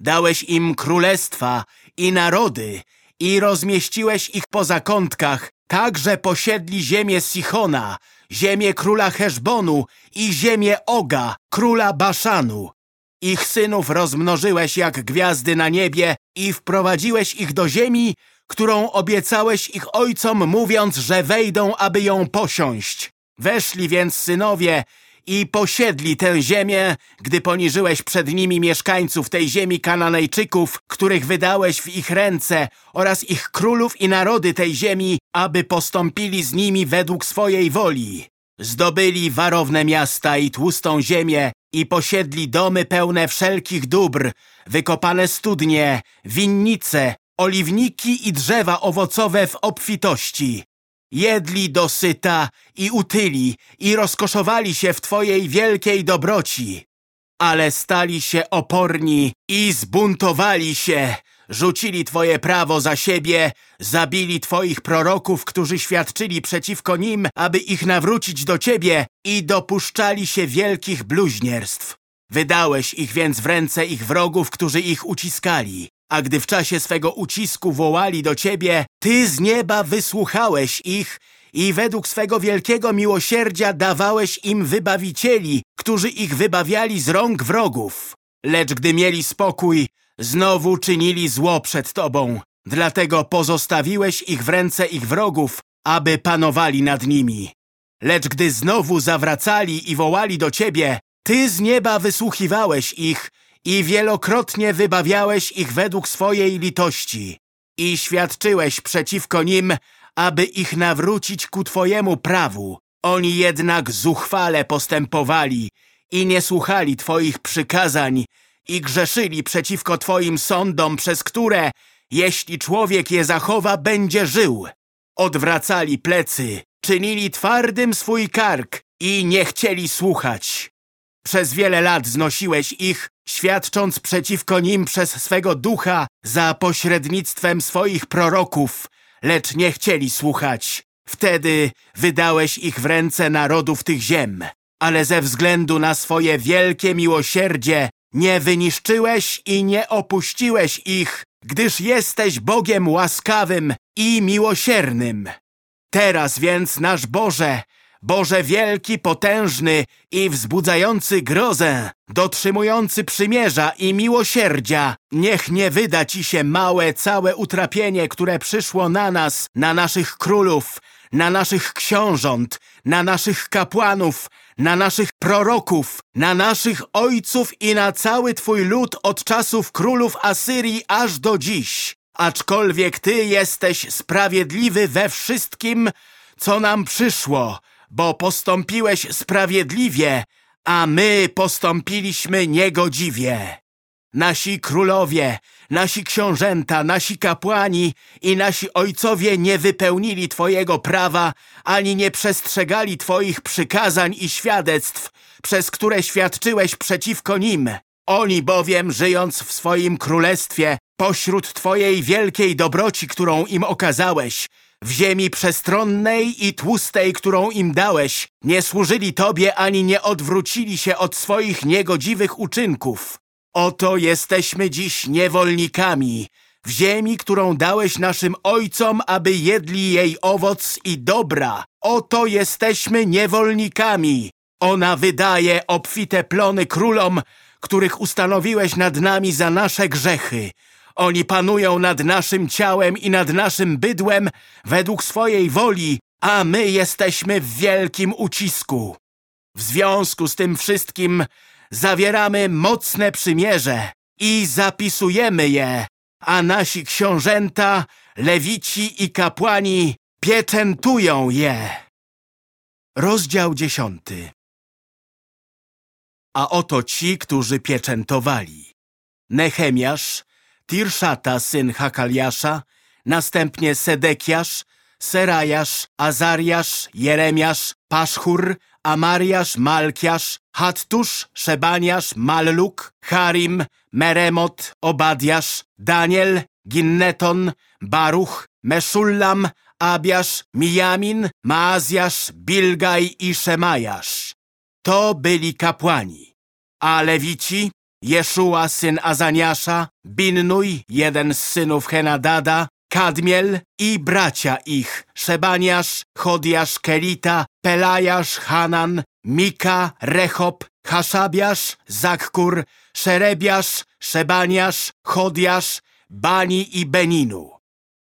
Dałeś im królestwa i narody i rozmieściłeś ich po zakątkach, tak, że posiedli ziemię Sichona, ziemię króla Heszbonu i ziemię Oga, króla Baszanu. Ich synów rozmnożyłeś jak gwiazdy na niebie i wprowadziłeś ich do ziemi, którą obiecałeś ich ojcom, mówiąc, że wejdą, aby ją posiąść. Weszli więc synowie i posiedli tę ziemię, gdy poniżyłeś przed nimi mieszkańców tej ziemi Kananejczyków, których wydałeś w ich ręce oraz ich królów i narody tej ziemi, aby postąpili z nimi według swojej woli. Zdobyli warowne miasta i tłustą ziemię i posiedli domy pełne wszelkich dóbr, wykopane studnie, winnice, oliwniki i drzewa owocowe w obfitości. Jedli dosyta i utyli i rozkoszowali się w Twojej wielkiej dobroci. Ale stali się oporni i zbuntowali się, rzucili Twoje prawo za siebie, zabili Twoich proroków, którzy świadczyli przeciwko nim, aby ich nawrócić do Ciebie i dopuszczali się wielkich bluźnierstw. Wydałeś ich więc w ręce ich wrogów, którzy ich uciskali. A gdy w czasie swego ucisku wołali do Ciebie, Ty z nieba wysłuchałeś ich i według swego wielkiego miłosierdzia dawałeś im wybawicieli, którzy ich wybawiali z rąk wrogów. Lecz gdy mieli spokój, znowu czynili zło przed Tobą. Dlatego pozostawiłeś ich w ręce ich wrogów, aby panowali nad nimi. Lecz gdy znowu zawracali i wołali do Ciebie, Ty z nieba wysłuchiwałeś ich i wielokrotnie wybawiałeś ich według swojej litości i świadczyłeś przeciwko nim, aby ich nawrócić ku Twojemu prawu. Oni jednak zuchwale postępowali i nie słuchali Twoich przykazań i grzeszyli przeciwko Twoim sądom, przez które, jeśli człowiek je zachowa, będzie żył. Odwracali plecy, czynili twardym swój kark i nie chcieli słuchać. Przez wiele lat znosiłeś ich, świadcząc przeciwko nim przez swego ducha za pośrednictwem swoich proroków, lecz nie chcieli słuchać. Wtedy wydałeś ich w ręce narodów tych ziem, ale ze względu na swoje wielkie miłosierdzie nie wyniszczyłeś i nie opuściłeś ich, gdyż jesteś Bogiem łaskawym i miłosiernym. Teraz więc, nasz Boże, Boże wielki, potężny i wzbudzający grozę, dotrzymujący przymierza i miłosierdzia, niech nie wyda Ci się małe, całe utrapienie, które przyszło na nas, na naszych królów, na naszych książąt, na naszych kapłanów, na naszych proroków, na naszych ojców i na cały Twój lud od czasów królów Asyrii aż do dziś. Aczkolwiek Ty jesteś sprawiedliwy we wszystkim, co nam przyszło, bo postąpiłeś sprawiedliwie, a my postąpiliśmy niegodziwie. Nasi królowie, nasi książęta, nasi kapłani i nasi ojcowie nie wypełnili Twojego prawa, ani nie przestrzegali Twoich przykazań i świadectw, przez które świadczyłeś przeciwko nim. Oni bowiem, żyjąc w swoim królestwie, pośród Twojej wielkiej dobroci, którą im okazałeś, w ziemi przestronnej i tłustej, którą im dałeś, nie służyli Tobie ani nie odwrócili się od swoich niegodziwych uczynków. Oto jesteśmy dziś niewolnikami, w ziemi, którą dałeś naszym ojcom, aby jedli jej owoc i dobra. Oto jesteśmy niewolnikami. Ona wydaje obfite plony królom, których ustanowiłeś nad nami za nasze grzechy. Oni panują nad naszym ciałem i nad naszym bydłem według swojej woli, a my jesteśmy w wielkim ucisku. W związku z tym wszystkim zawieramy mocne przymierze i zapisujemy je, a nasi książęta, lewici i kapłani pieczętują je. Rozdział dziesiąty A oto ci, którzy pieczętowali. Nehemiasz, Tirszata, syn Hakaliasza, następnie Sedekiasz, Serajasz, Azariasz, Jeremiasz, Paszchur, Amariasz, Malkiasz, Hattusz, Szebaniasz, Malluk, Harim, Meremot, Obadiasz, Daniel, Ginneton, Baruch, Meszullam, Abiasz, Mijamin, Maazjasz, Bilgaj i Szemajasz. to byli kapłani. A Lewici, Jeszua syn Azaniasza, Binnuj, jeden z synów Henadada, Kadmiel i bracia ich, Szebaniasz, Chodiasz, Kelita, Pelajasz, Hanan, Mika, Rechob, Haszabiasz, Zakkur, Szerebiasz, Szebaniasz, Chodiasz, Bani i Beninu.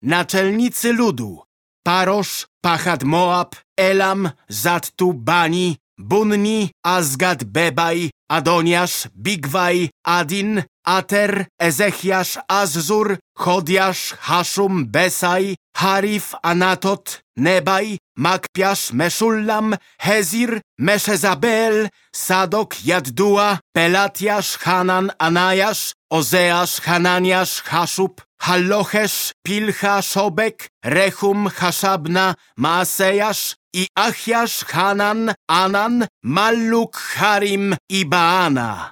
Naczelnicy ludu, Parosz, Pachad Moab, Elam, Zattu, Bani, Bunni, Azgad, Bebaj, Adoniasz, Bigwaj, Adin, Ater, Ezechiasz, Azzur, Chodiasz, Haszum, Besaj, Harif, Anatot, Nebaj, Makpiasz, Meszullam, Hezir, Meszezabel, Sadok, Jaddua, Pelatiasz, Hanan, Anajasz, Ozeasz, Hananiasz, Haszub, Hallochesz, Pilcha, Szobek, Rechum, Haszabna, Maasejasz i Achiasz, Hanan, Anan, Malluk, Harim i Baana.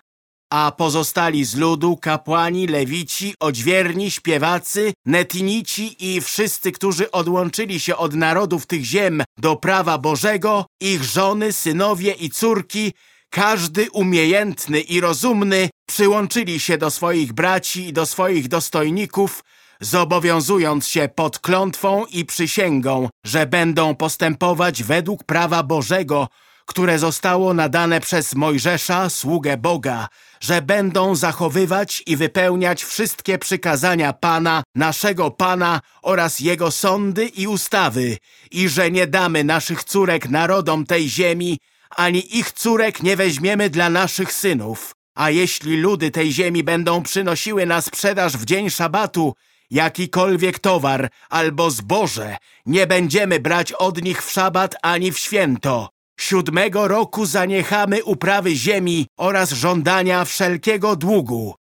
A pozostali z ludu, kapłani, lewici, odźwierni, śpiewacy, netinici i wszyscy, którzy odłączyli się od narodów tych ziem do prawa Bożego, ich żony, synowie i córki, każdy umiejętny i rozumny przyłączyli się do swoich braci i do swoich dostojników, zobowiązując się pod klątwą i przysięgą, że będą postępować według prawa Bożego, które zostało nadane przez Mojżesza, sługę Boga, że będą zachowywać i wypełniać wszystkie przykazania Pana, naszego Pana oraz Jego sądy i ustawy i że nie damy naszych córek narodom tej ziemi, ani ich córek nie weźmiemy dla naszych synów. A jeśli ludy tej ziemi będą przynosiły na sprzedaż w dzień szabatu jakikolwiek towar albo zboże, nie będziemy brać od nich w szabat ani w święto. Siódmego roku zaniechamy uprawy ziemi oraz żądania wszelkiego długu.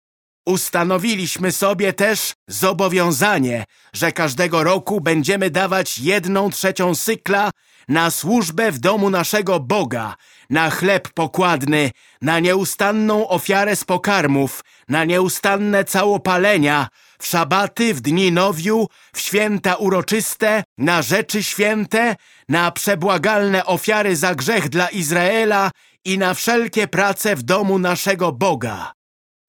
Ustanowiliśmy sobie też zobowiązanie, że każdego roku będziemy dawać jedną trzecią sykla na służbę w domu naszego Boga, na chleb pokładny, na nieustanną ofiarę z pokarmów, na nieustanne całopalenia, w szabaty, w dni nowiu, w święta uroczyste, na rzeczy święte, na przebłagalne ofiary za grzech dla Izraela i na wszelkie prace w domu naszego Boga.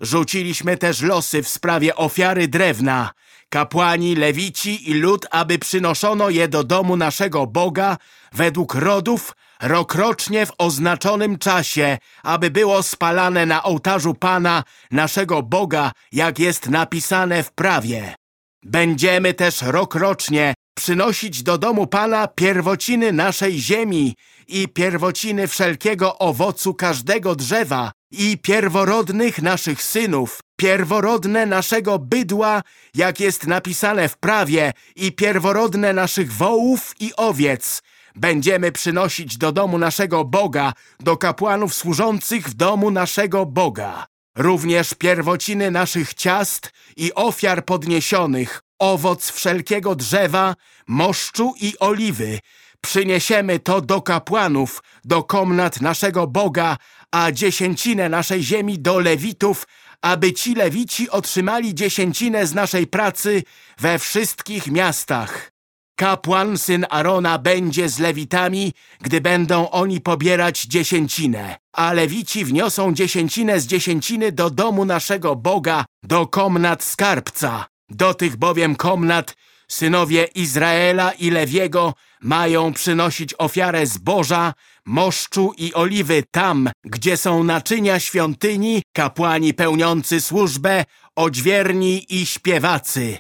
Rzuciliśmy też losy w sprawie ofiary drewna, kapłani, lewici i lud, aby przynoszono je do domu naszego Boga według rodów, rokrocznie w oznaczonym czasie, aby było spalane na ołtarzu Pana, naszego Boga, jak jest napisane w prawie. Będziemy też rokrocznie przynosić do domu Pana pierwociny naszej ziemi i pierwociny wszelkiego owocu każdego drzewa i pierworodnych naszych synów, pierworodne naszego bydła, jak jest napisane w prawie, i pierworodne naszych wołów i owiec. Będziemy przynosić do domu naszego Boga, do kapłanów służących w domu naszego Boga. Również pierwociny naszych ciast i ofiar podniesionych, owoc wszelkiego drzewa, moszczu i oliwy. Przyniesiemy to do kapłanów, do komnat naszego Boga, a dziesięcinę naszej ziemi do lewitów, aby ci lewici otrzymali dziesięcinę z naszej pracy we wszystkich miastach. Kapłan, syn Arona, będzie z lewitami, gdy będą oni pobierać dziesięcinę. A lewici wniosą dziesięcinę z dziesięciny do domu naszego Boga, do komnat skarbca. Do tych bowiem komnat synowie Izraela i Lewiego mają przynosić ofiarę zboża, moszczu i oliwy tam, gdzie są naczynia świątyni, kapłani pełniący służbę, odźwierni i śpiewacy.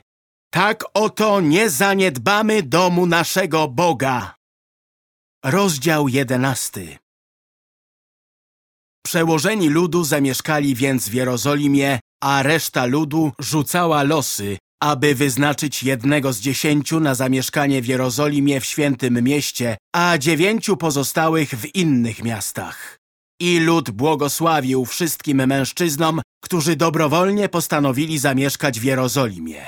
Tak oto nie zaniedbamy domu naszego Boga. Rozdział jedenasty Przełożeni ludu zamieszkali więc w Jerozolimie, a reszta ludu rzucała losy, aby wyznaczyć jednego z dziesięciu na zamieszkanie w Jerozolimie w świętym mieście, a dziewięciu pozostałych w innych miastach. I lud błogosławił wszystkim mężczyznom, którzy dobrowolnie postanowili zamieszkać w Jerozolimie.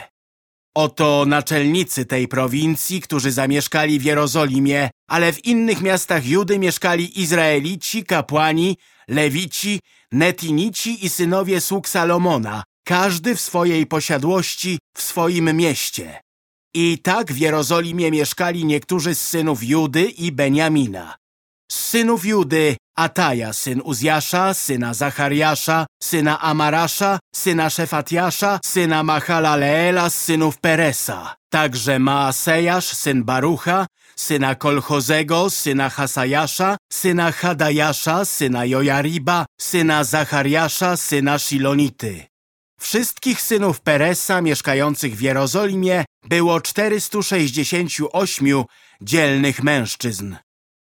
Oto naczelnicy tej prowincji, którzy zamieszkali w Jerozolimie, ale w innych miastach Judy mieszkali Izraelici, kapłani, Lewici, Netinici i synowie sług Salomona, każdy w swojej posiadłości, w swoim mieście. I tak w Jerozolimie mieszkali niektórzy z synów Judy i Beniamina. Z synów Judy Ataja, syn Uzjasza, syna Zachariasza, syna Amarasza, syna Szefatiasza, syna Machalaleela z synów Peresa. Także Maasejasz, syn Barucha, syna Kolchozego, syna Hasajasza, syna Hadajasza, syna Jojariba, syna Zachariasza, syna Shilonity. Wszystkich synów Peresa mieszkających w Jerozolimie było 468 dzielnych mężczyzn.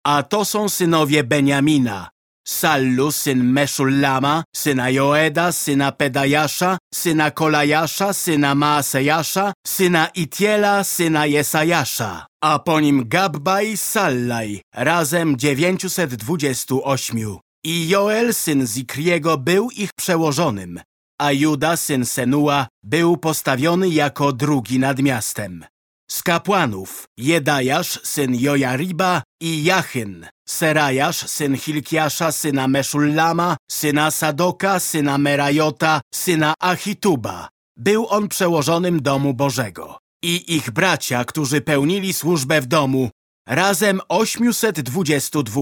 A to są synowie Beniamina, Sallu, syn Meszullama, syna Joeda, syna Pedajasza, syna Kolajasza, syna Maasejasza, syna Itiela, syna Jesajasza, a po nim Gabbaj, Sallaj, razem 928. I Joel, syn Zikriego, był ich przełożonym, a Juda, syn Senua, był postawiony jako drugi nad miastem. Z kapłanów Jedajasz, syn Jojariba i Jachyn, Serajasz, syn Hilkiasza, syna Meszullama, syna Sadoka, syna Merajota, syna Achituba. Był on przełożonym domu Bożego. I ich bracia, którzy pełnili służbę w domu, razem 822.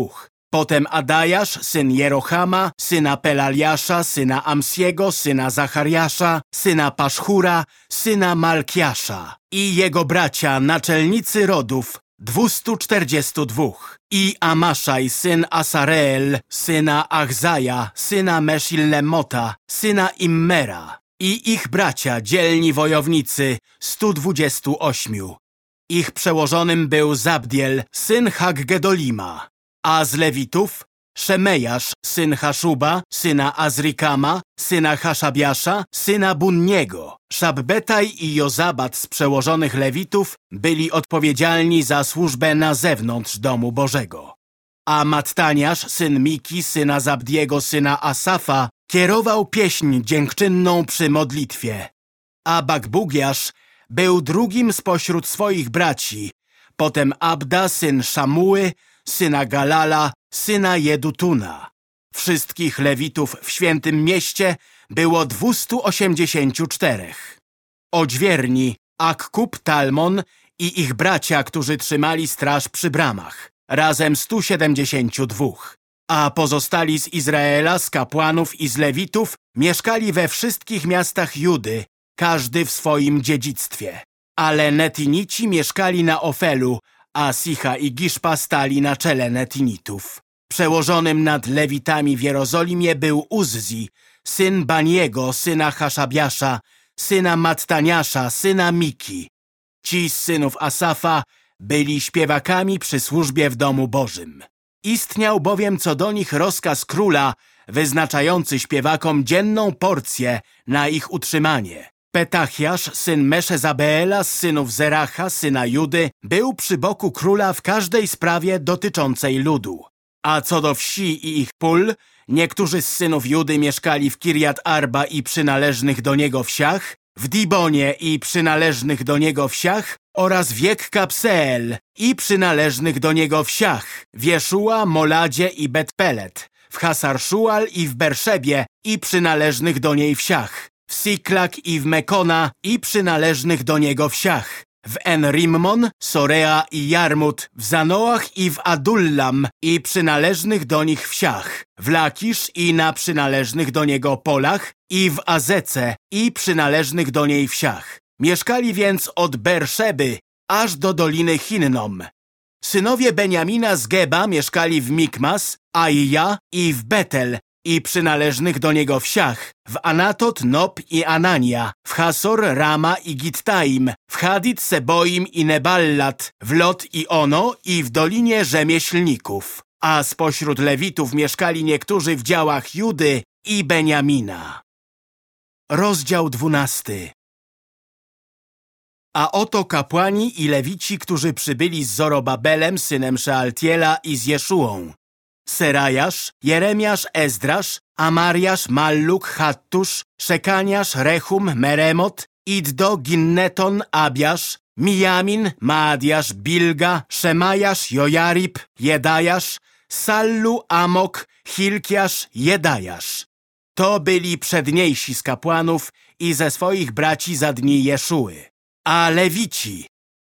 Potem Adajasz, syn Jerochama, syna Pelaliasza, syna Amsiego, syna Zachariasza, syna Paszchura, syna Malkiasza i jego bracia, naczelnicy rodów, 242 i Amaszaj, syn Asareel, syna Achzaja, syna Meshillemota, syna Immera i ich bracia, dzielni wojownicy, 128. Ich przełożonym był Zabdiel, syn Haggedolima a z Lewitów Szemejasz, syn Haszuba, syna Azrikama, syna Haszabiasza, syna Bunniego. Szabbetaj i Jozabat z przełożonych Lewitów byli odpowiedzialni za służbę na zewnątrz domu Bożego. A Mattaniasz, syn Miki, syna Zabdiego, syna Asafa, kierował pieśń dziękczynną przy modlitwie. A Bakbugiasz był drugim spośród swoich braci, potem Abda, syn Szamuły, syna Galala, syna Jedutuna. Wszystkich lewitów w świętym mieście było 284. Odźwierni Akkub, Talmon i ich bracia, którzy trzymali straż przy bramach, razem 172. A pozostali z Izraela, z kapłanów i z lewitów mieszkali we wszystkich miastach Judy, każdy w swoim dziedzictwie. Ale Netinici mieszkali na Ofelu, a Sicha i Giszpa stali na czele Netinitów. Przełożonym nad Lewitami w Jerozolimie był Uzzi, syn Baniego, syna Haszabiasza, syna Mattaniasza, syna Miki. Ci z synów Asafa byli śpiewakami przy służbie w domu Bożym. Istniał bowiem co do nich rozkaz króla, wyznaczający śpiewakom dzienną porcję na ich utrzymanie. Petachiasz, syn Meszezabeela z synów Zeracha, syna Judy, był przy boku króla w każdej sprawie dotyczącej ludu. A co do wsi i ich pól, niektórzy z synów Judy mieszkali w Kirjat Arba i przynależnych do niego wsiach, w Dibonie i przynależnych do niego wsiach oraz wiek Kapseel i przynależnych do niego wsiach, w Jeszua, Moladzie i Betpelet, w Hasarszual i w Berszebie i przynależnych do niej wsiach, w Siklak i w Mekona i przynależnych do niego wsiach, w Enrimmon, Sorea i Jarmut, w Zanoach i w Adullam i przynależnych do nich wsiach, w Lakisz i na przynależnych do niego polach i w Azece i przynależnych do niej wsiach. Mieszkali więc od Berszeby aż do Doliny Hinnom. Synowie Beniamina z Geba mieszkali w Mikmas, Aija i w Betel i przynależnych do niego wsiach, w Anatot, Nob i Anania, w Hasor, Rama i Gittaim, w Hadid, Seboim i Neballat, w Lot i Ono i w Dolinie Rzemieślników. A spośród Lewitów mieszkali niektórzy w działach Judy i Beniamina. Rozdział dwunasty A oto kapłani i Lewici, którzy przybyli z Zorobabelem, synem Szealtiela i z Jeszuą, Serajasz, Jeremiasz, Ezdrasz, Amariasz, Malluk, Hattusz, Szekaniasz, Rechum, Meremot, Iddo, Ginneton, Abiasz, Mijamin, Maadiasz, Bilga, Szemajasz, Jojarib, Jedajasz, Sallu, Amok, Hilkiasz, Jedajasz. To byli przedniejsi z kapłanów i ze swoich braci za dni Jeszuły. A Lewici,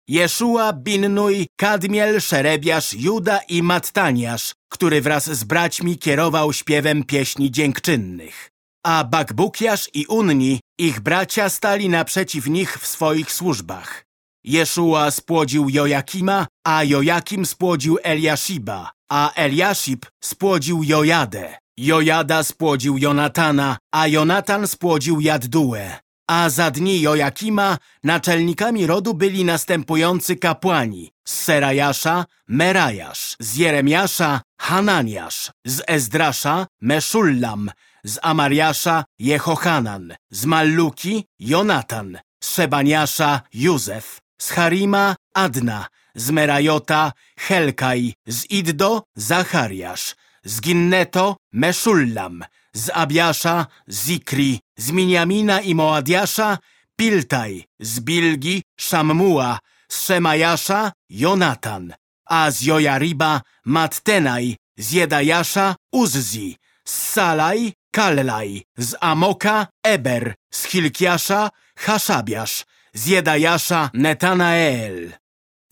Jeszua, Binnuj, Kadmiel, Szerebiasz, Juda i Mattaniasz, który wraz z braćmi kierował śpiewem pieśni dziękczynnych. A Bakbukiasz i Unni, ich bracia, stali naprzeciw nich w swoich służbach. Jeszua spłodził Jojakima, a Jojakim spłodził Eliashiba, a Eliashib spłodził Jojadę. Jojada spłodził Jonatana, a Jonatan spłodził Jadduę. A za dni Jojakima naczelnikami rodu byli następujący kapłani z Serajasza Merajasz, z Jeremiasza Hananiasz, z Ezdrasza Meszullam, z Amariasza Jehohanan, z Malluki Jonatan, z Szebaniasza Józef, z Harima Adna, z Merajota Helkaj, z Iddo Zachariasz, z Ginneto Meszullam, z Abiasza Zikri, z Miniamina i Moadiasza Piltaj, z Bilgi Szammuła, z Szemajasza Jonatan, a z Jojariba Mattenaj, z Jedajasza Uzzi, z Salaj Kallaj, z Amoka Eber, z Hilkiasza Haszabiasz, z Jedajasza Netanael.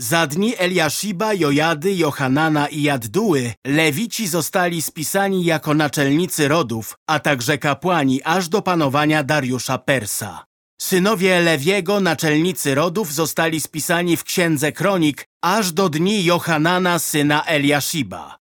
Za dni Eliashiba, Jojady, Johanana i Jadduły Lewici zostali spisani jako naczelnicy rodów, a także kapłani aż do panowania Dariusza Persa. Synowie Lewiego, naczelnicy rodów, zostali spisani w Księdze Kronik aż do dni Johanana, syna Eliashiba.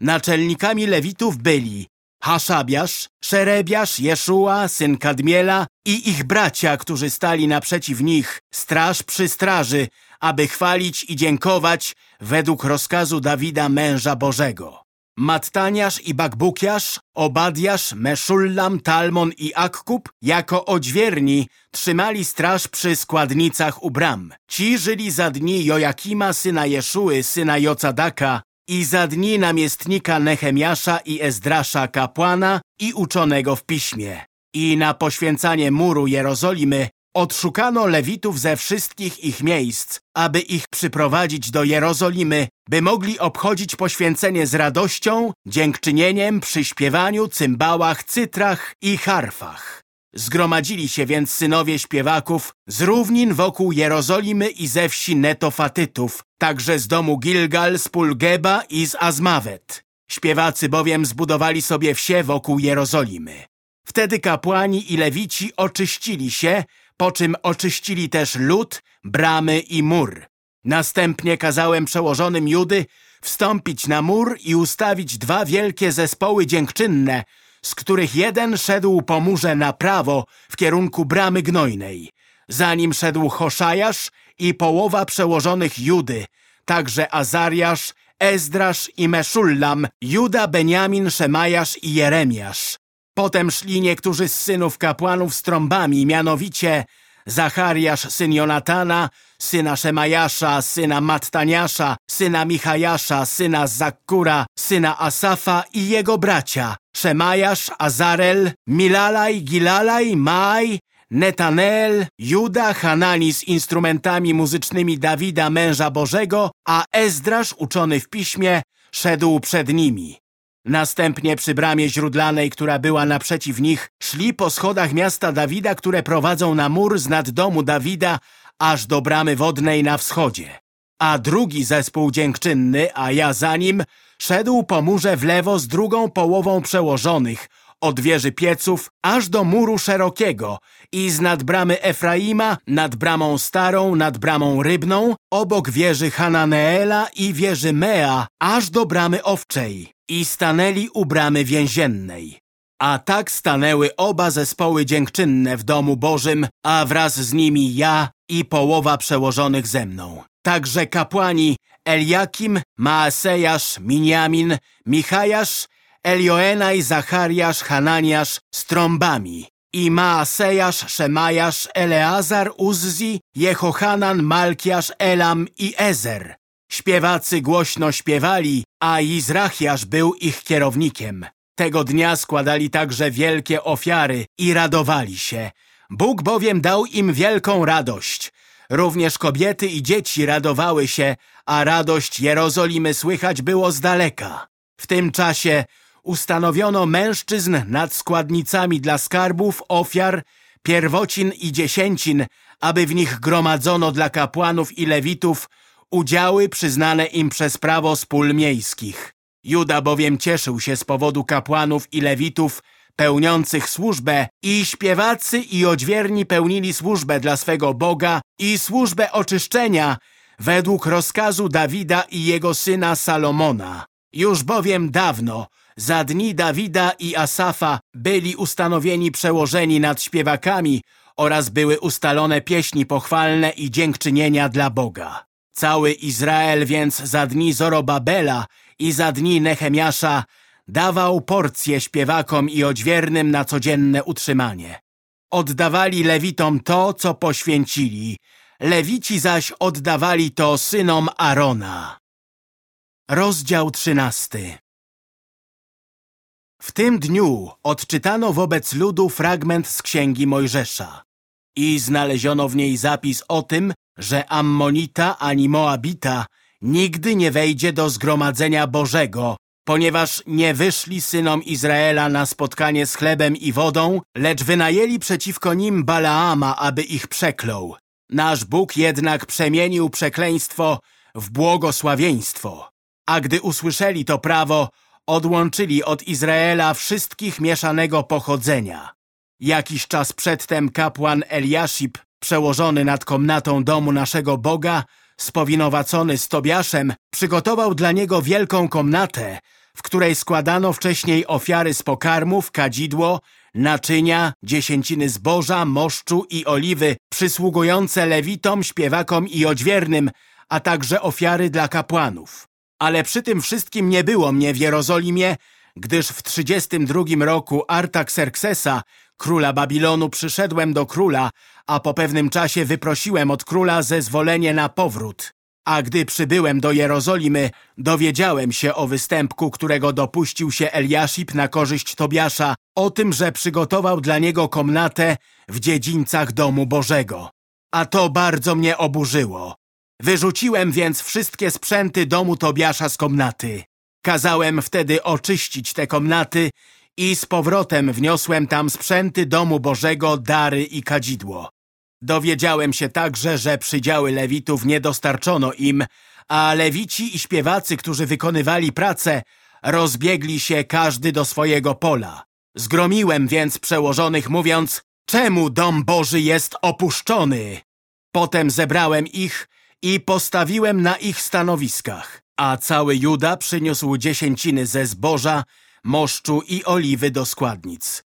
Naczelnikami Lewitów byli Haszabiasz, Szerebiasz, Jeszua, syn Kadmiela i ich bracia, którzy stali naprzeciw nich, straż przy straży, aby chwalić i dziękować według rozkazu Dawida, męża Bożego. Mattaniasz i Bakbukiasz, Obadiasz, Meszullam, Talmon i Akkub jako odźwierni trzymali straż przy składnicach u bram. Ci żyli za dni Jojakima, syna Jeszuły, syna Jocadaka i za dni namiestnika Nehemiasza i Ezdrasza kapłana i uczonego w piśmie. I na poświęcanie muru Jerozolimy odszukano Lewitów ze wszystkich ich miejsc, aby ich przyprowadzić do Jerozolimy, by mogli obchodzić poświęcenie z radością, dziękczynieniem, przy śpiewaniu, cymbałach, cytrach i harfach. Zgromadzili się więc synowie śpiewaków z równin wokół Jerozolimy i ze wsi Netofatytów, także z domu Gilgal, z Pulgeba i z Azmawet. Śpiewacy bowiem zbudowali sobie wsie wokół Jerozolimy. Wtedy kapłani i lewici oczyścili się, po czym oczyścili też lud, bramy i mur. Następnie kazałem przełożonym Judy wstąpić na mur i ustawić dwa wielkie zespoły dziękczynne, z których jeden szedł po murze na prawo w kierunku bramy gnojnej. Za nim szedł Hoszajasz i połowa przełożonych Judy, także Azariasz, Ezdrasz i Meszullam, Juda, Beniamin, Szemajasz i Jeremiasz. Potem szli niektórzy z synów kapłanów z trąbami, mianowicie Zachariasz, syn Jonatana, syna Szemajasza, syna Mattaniasza, syna Michajasza, syna Zakkura, syna Asafa i jego bracia, Szemajasz, Azarel, Milalaj, Gilalaj, Maj, Netanel, Juda, Hanani z instrumentami muzycznymi Dawida, męża Bożego, a Ezdrasz, uczony w piśmie, szedł przed nimi. Następnie przy bramie źródlanej, która była naprzeciw nich, szli po schodach miasta Dawida, które prowadzą na mur z nad domu Dawida, aż do bramy wodnej na wschodzie. A drugi zespół dziękczynny, a ja za nim, szedł po murze w lewo z drugą połową przełożonych, od wieży pieców aż do muru szerokiego i z nad bramy Efraima, nad bramą starą, nad bramą rybną, obok wieży Hananeela i wieży Mea, aż do bramy owczej i stanęli u bramy więziennej. A tak stanęły oba zespoły dziękczynne w domu Bożym, a wraz z nimi ja i połowa przełożonych ze mną. Także kapłani Eliakim, Maasejasz, Miniamin, Michajasz, Elioenaj, Zachariasz, Hananiasz z trąbami i Maasejasz, Szemajasz, Eleazar, Uzzi, Jehohanan, Malkiasz, Elam i Ezer. Śpiewacy głośno śpiewali, a Izrachiasz był ich kierownikiem. Tego dnia składali także wielkie ofiary i radowali się. Bóg bowiem dał im wielką radość. Również kobiety i dzieci radowały się, a radość Jerozolimy słychać było z daleka. W tym czasie ustanowiono mężczyzn nad składnicami dla skarbów, ofiar, pierwocin i dziesięcin, aby w nich gromadzono dla kapłanów i lewitów udziały przyznane im przez prawo z pól miejskich. Juda bowiem cieszył się z powodu kapłanów i lewitów pełniących służbę i śpiewacy i odźwierni pełnili służbę dla swego Boga i służbę oczyszczenia według rozkazu Dawida i jego syna Salomona. Już bowiem dawno, za dni Dawida i Asafa byli ustanowieni przełożeni nad śpiewakami oraz były ustalone pieśni pochwalne i dziękczynienia dla Boga. Cały Izrael więc za dni Zorobabela i za dni Nehemiasza dawał porcje śpiewakom i odźwiernym na codzienne utrzymanie. Oddawali lewitom to, co poświęcili, lewici zaś oddawali to synom Arona. Rozdział trzynasty W tym dniu odczytano wobec ludu fragment z księgi Mojżesza i znaleziono w niej zapis o tym, że Ammonita ani Moabita nigdy nie wejdzie do zgromadzenia Bożego, ponieważ nie wyszli synom Izraela na spotkanie z chlebem i wodą, lecz wynajęli przeciwko nim Balaama, aby ich przeklął. Nasz Bóg jednak przemienił przekleństwo w błogosławieństwo. A gdy usłyszeli to prawo, odłączyli od Izraela wszystkich mieszanego pochodzenia. Jakiś czas przedtem kapłan Eliaszib, przełożony nad komnatą domu naszego Boga, spowinowacony z Tobiaszem, przygotował dla niego wielką komnatę, w której składano wcześniej ofiary z pokarmów, kadzidło, naczynia, dziesięciny zboża, moszczu i oliwy przysługujące lewitom, śpiewakom i odźwiernym, a także ofiary dla kapłanów. Ale przy tym wszystkim nie było mnie w Jerozolimie, gdyż w 32 roku Artaxerxesa, króla Babilonu, przyszedłem do króla, a po pewnym czasie wyprosiłem od króla zezwolenie na powrót. A gdy przybyłem do Jerozolimy, dowiedziałem się o występku, którego dopuścił się Eliaszib na korzyść Tobiasza, o tym, że przygotował dla niego komnatę w dziedzińcach domu Bożego. A to bardzo mnie oburzyło. Wyrzuciłem więc wszystkie sprzęty domu Tobiasza z komnaty. Kazałem wtedy oczyścić te komnaty i z powrotem wniosłem tam sprzęty domu Bożego, dary i kadzidło. Dowiedziałem się także, że przydziały lewitów nie dostarczono im, a lewici i śpiewacy, którzy wykonywali pracę, rozbiegli się każdy do swojego pola. Zgromiłem więc przełożonych mówiąc, czemu dom Boży jest opuszczony? Potem zebrałem ich i postawiłem na ich stanowiskach, a cały Juda przyniósł dziesięciny ze zboża, moszczu i oliwy do składnic.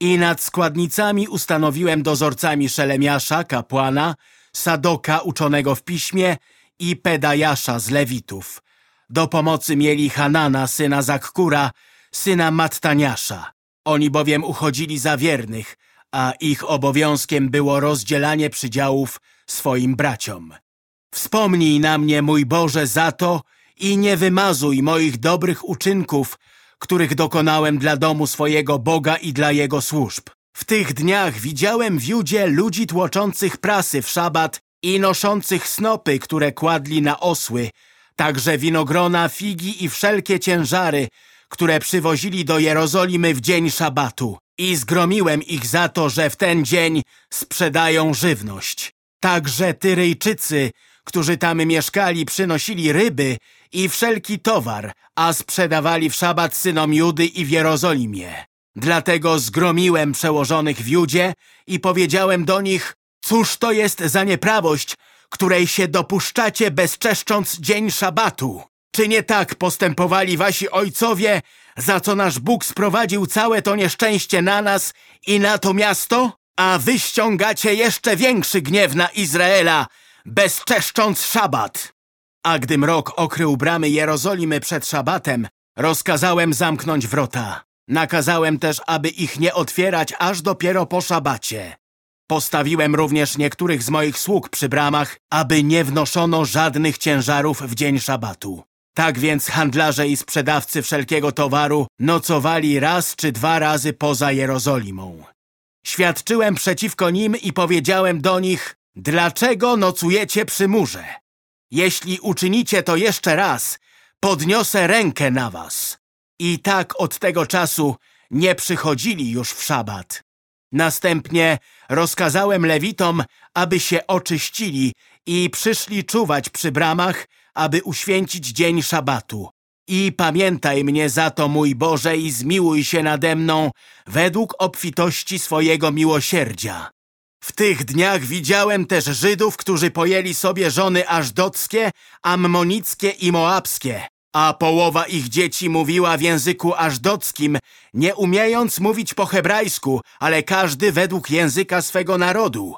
I nad składnicami ustanowiłem dozorcami Szelemiasza, kapłana, Sadoka uczonego w piśmie i Pedajasza z Lewitów. Do pomocy mieli Hanana, syna Zakkura, syna Mattaniasza. Oni bowiem uchodzili za wiernych, a ich obowiązkiem było rozdzielanie przydziałów swoim braciom. Wspomnij na mnie, mój Boże, za to i nie wymazuj moich dobrych uczynków, których dokonałem dla domu swojego Boga i dla Jego służb. W tych dniach widziałem w Judzie ludzi tłoczących prasy w szabat i noszących snopy, które kładli na osły, także winogrona, figi i wszelkie ciężary, które przywozili do Jerozolimy w dzień szabatu. I zgromiłem ich za to, że w ten dzień sprzedają żywność. Także Tyryjczycy, którzy tam mieszkali, przynosili ryby i wszelki towar, a sprzedawali w szabat synom Judy i w Jerozolimie. Dlatego zgromiłem przełożonych w Judzie i powiedziałem do nich, cóż to jest za nieprawość, której się dopuszczacie bezczeszcząc dzień szabatu? Czy nie tak postępowali wasi ojcowie, za co nasz Bóg sprowadził całe to nieszczęście na nas i na to miasto? A wy ściągacie jeszcze większy gniew na Izraela, bezczeszcząc szabat. A gdy mrok okrył bramy Jerozolimy przed szabatem, rozkazałem zamknąć wrota. Nakazałem też, aby ich nie otwierać aż dopiero po szabacie. Postawiłem również niektórych z moich sług przy bramach, aby nie wnoszono żadnych ciężarów w dzień szabatu. Tak więc handlarze i sprzedawcy wszelkiego towaru nocowali raz czy dwa razy poza Jerozolimą. Świadczyłem przeciwko nim i powiedziałem do nich, dlaczego nocujecie przy murze? Jeśli uczynicie to jeszcze raz, podniosę rękę na was. I tak od tego czasu nie przychodzili już w szabat. Następnie rozkazałem lewitom, aby się oczyścili i przyszli czuwać przy bramach, aby uświęcić dzień szabatu. I pamiętaj mnie za to, mój Boże, i zmiłuj się nade mną według obfitości swojego miłosierdzia. W tych dniach widziałem też Żydów, którzy pojęli sobie żony ażdockie, ammonickie i moabskie, a połowa ich dzieci mówiła w języku ażdockim, nie umiejąc mówić po hebrajsku, ale każdy według języka swego narodu.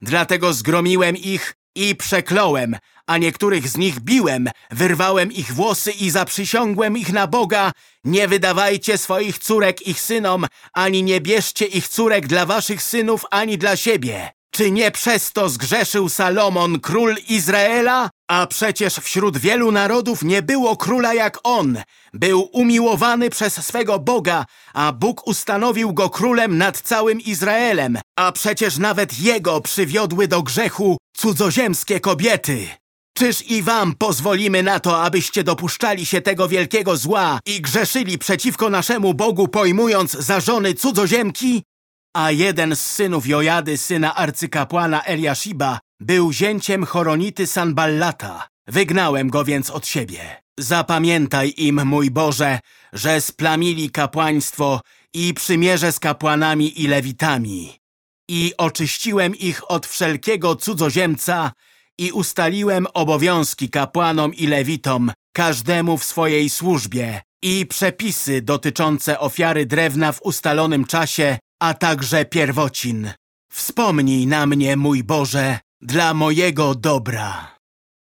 Dlatego zgromiłem ich i przekląłem, a niektórych z nich biłem, wyrwałem ich włosy i zaprzysiągłem ich na Boga. Nie wydawajcie swoich córek ich synom, ani nie bierzcie ich córek dla waszych synów, ani dla siebie. Czy nie przez to zgrzeszył Salomon, król Izraela? A przecież wśród wielu narodów nie było króla jak on. Był umiłowany przez swego Boga, a Bóg ustanowił go królem nad całym Izraelem. A przecież nawet jego przywiodły do grzechu cudzoziemskie kobiety. Czyż i wam pozwolimy na to, abyście dopuszczali się tego wielkiego zła i grzeszyli przeciwko naszemu Bogu, pojmując za żony cudzoziemki? A jeden z synów Jojady, syna arcykapłana Eliashiba, był zięciem Choronity Sanballata. Wygnałem go więc od siebie. Zapamiętaj im, mój Boże, że splamili kapłaństwo i przymierze z kapłanami i lewitami. I oczyściłem ich od wszelkiego cudzoziemca i ustaliłem obowiązki kapłanom i lewitom, każdemu w swojej służbie i przepisy dotyczące ofiary drewna w ustalonym czasie, a także pierwocin. Wspomnij na mnie, mój Boże, dla mojego dobra.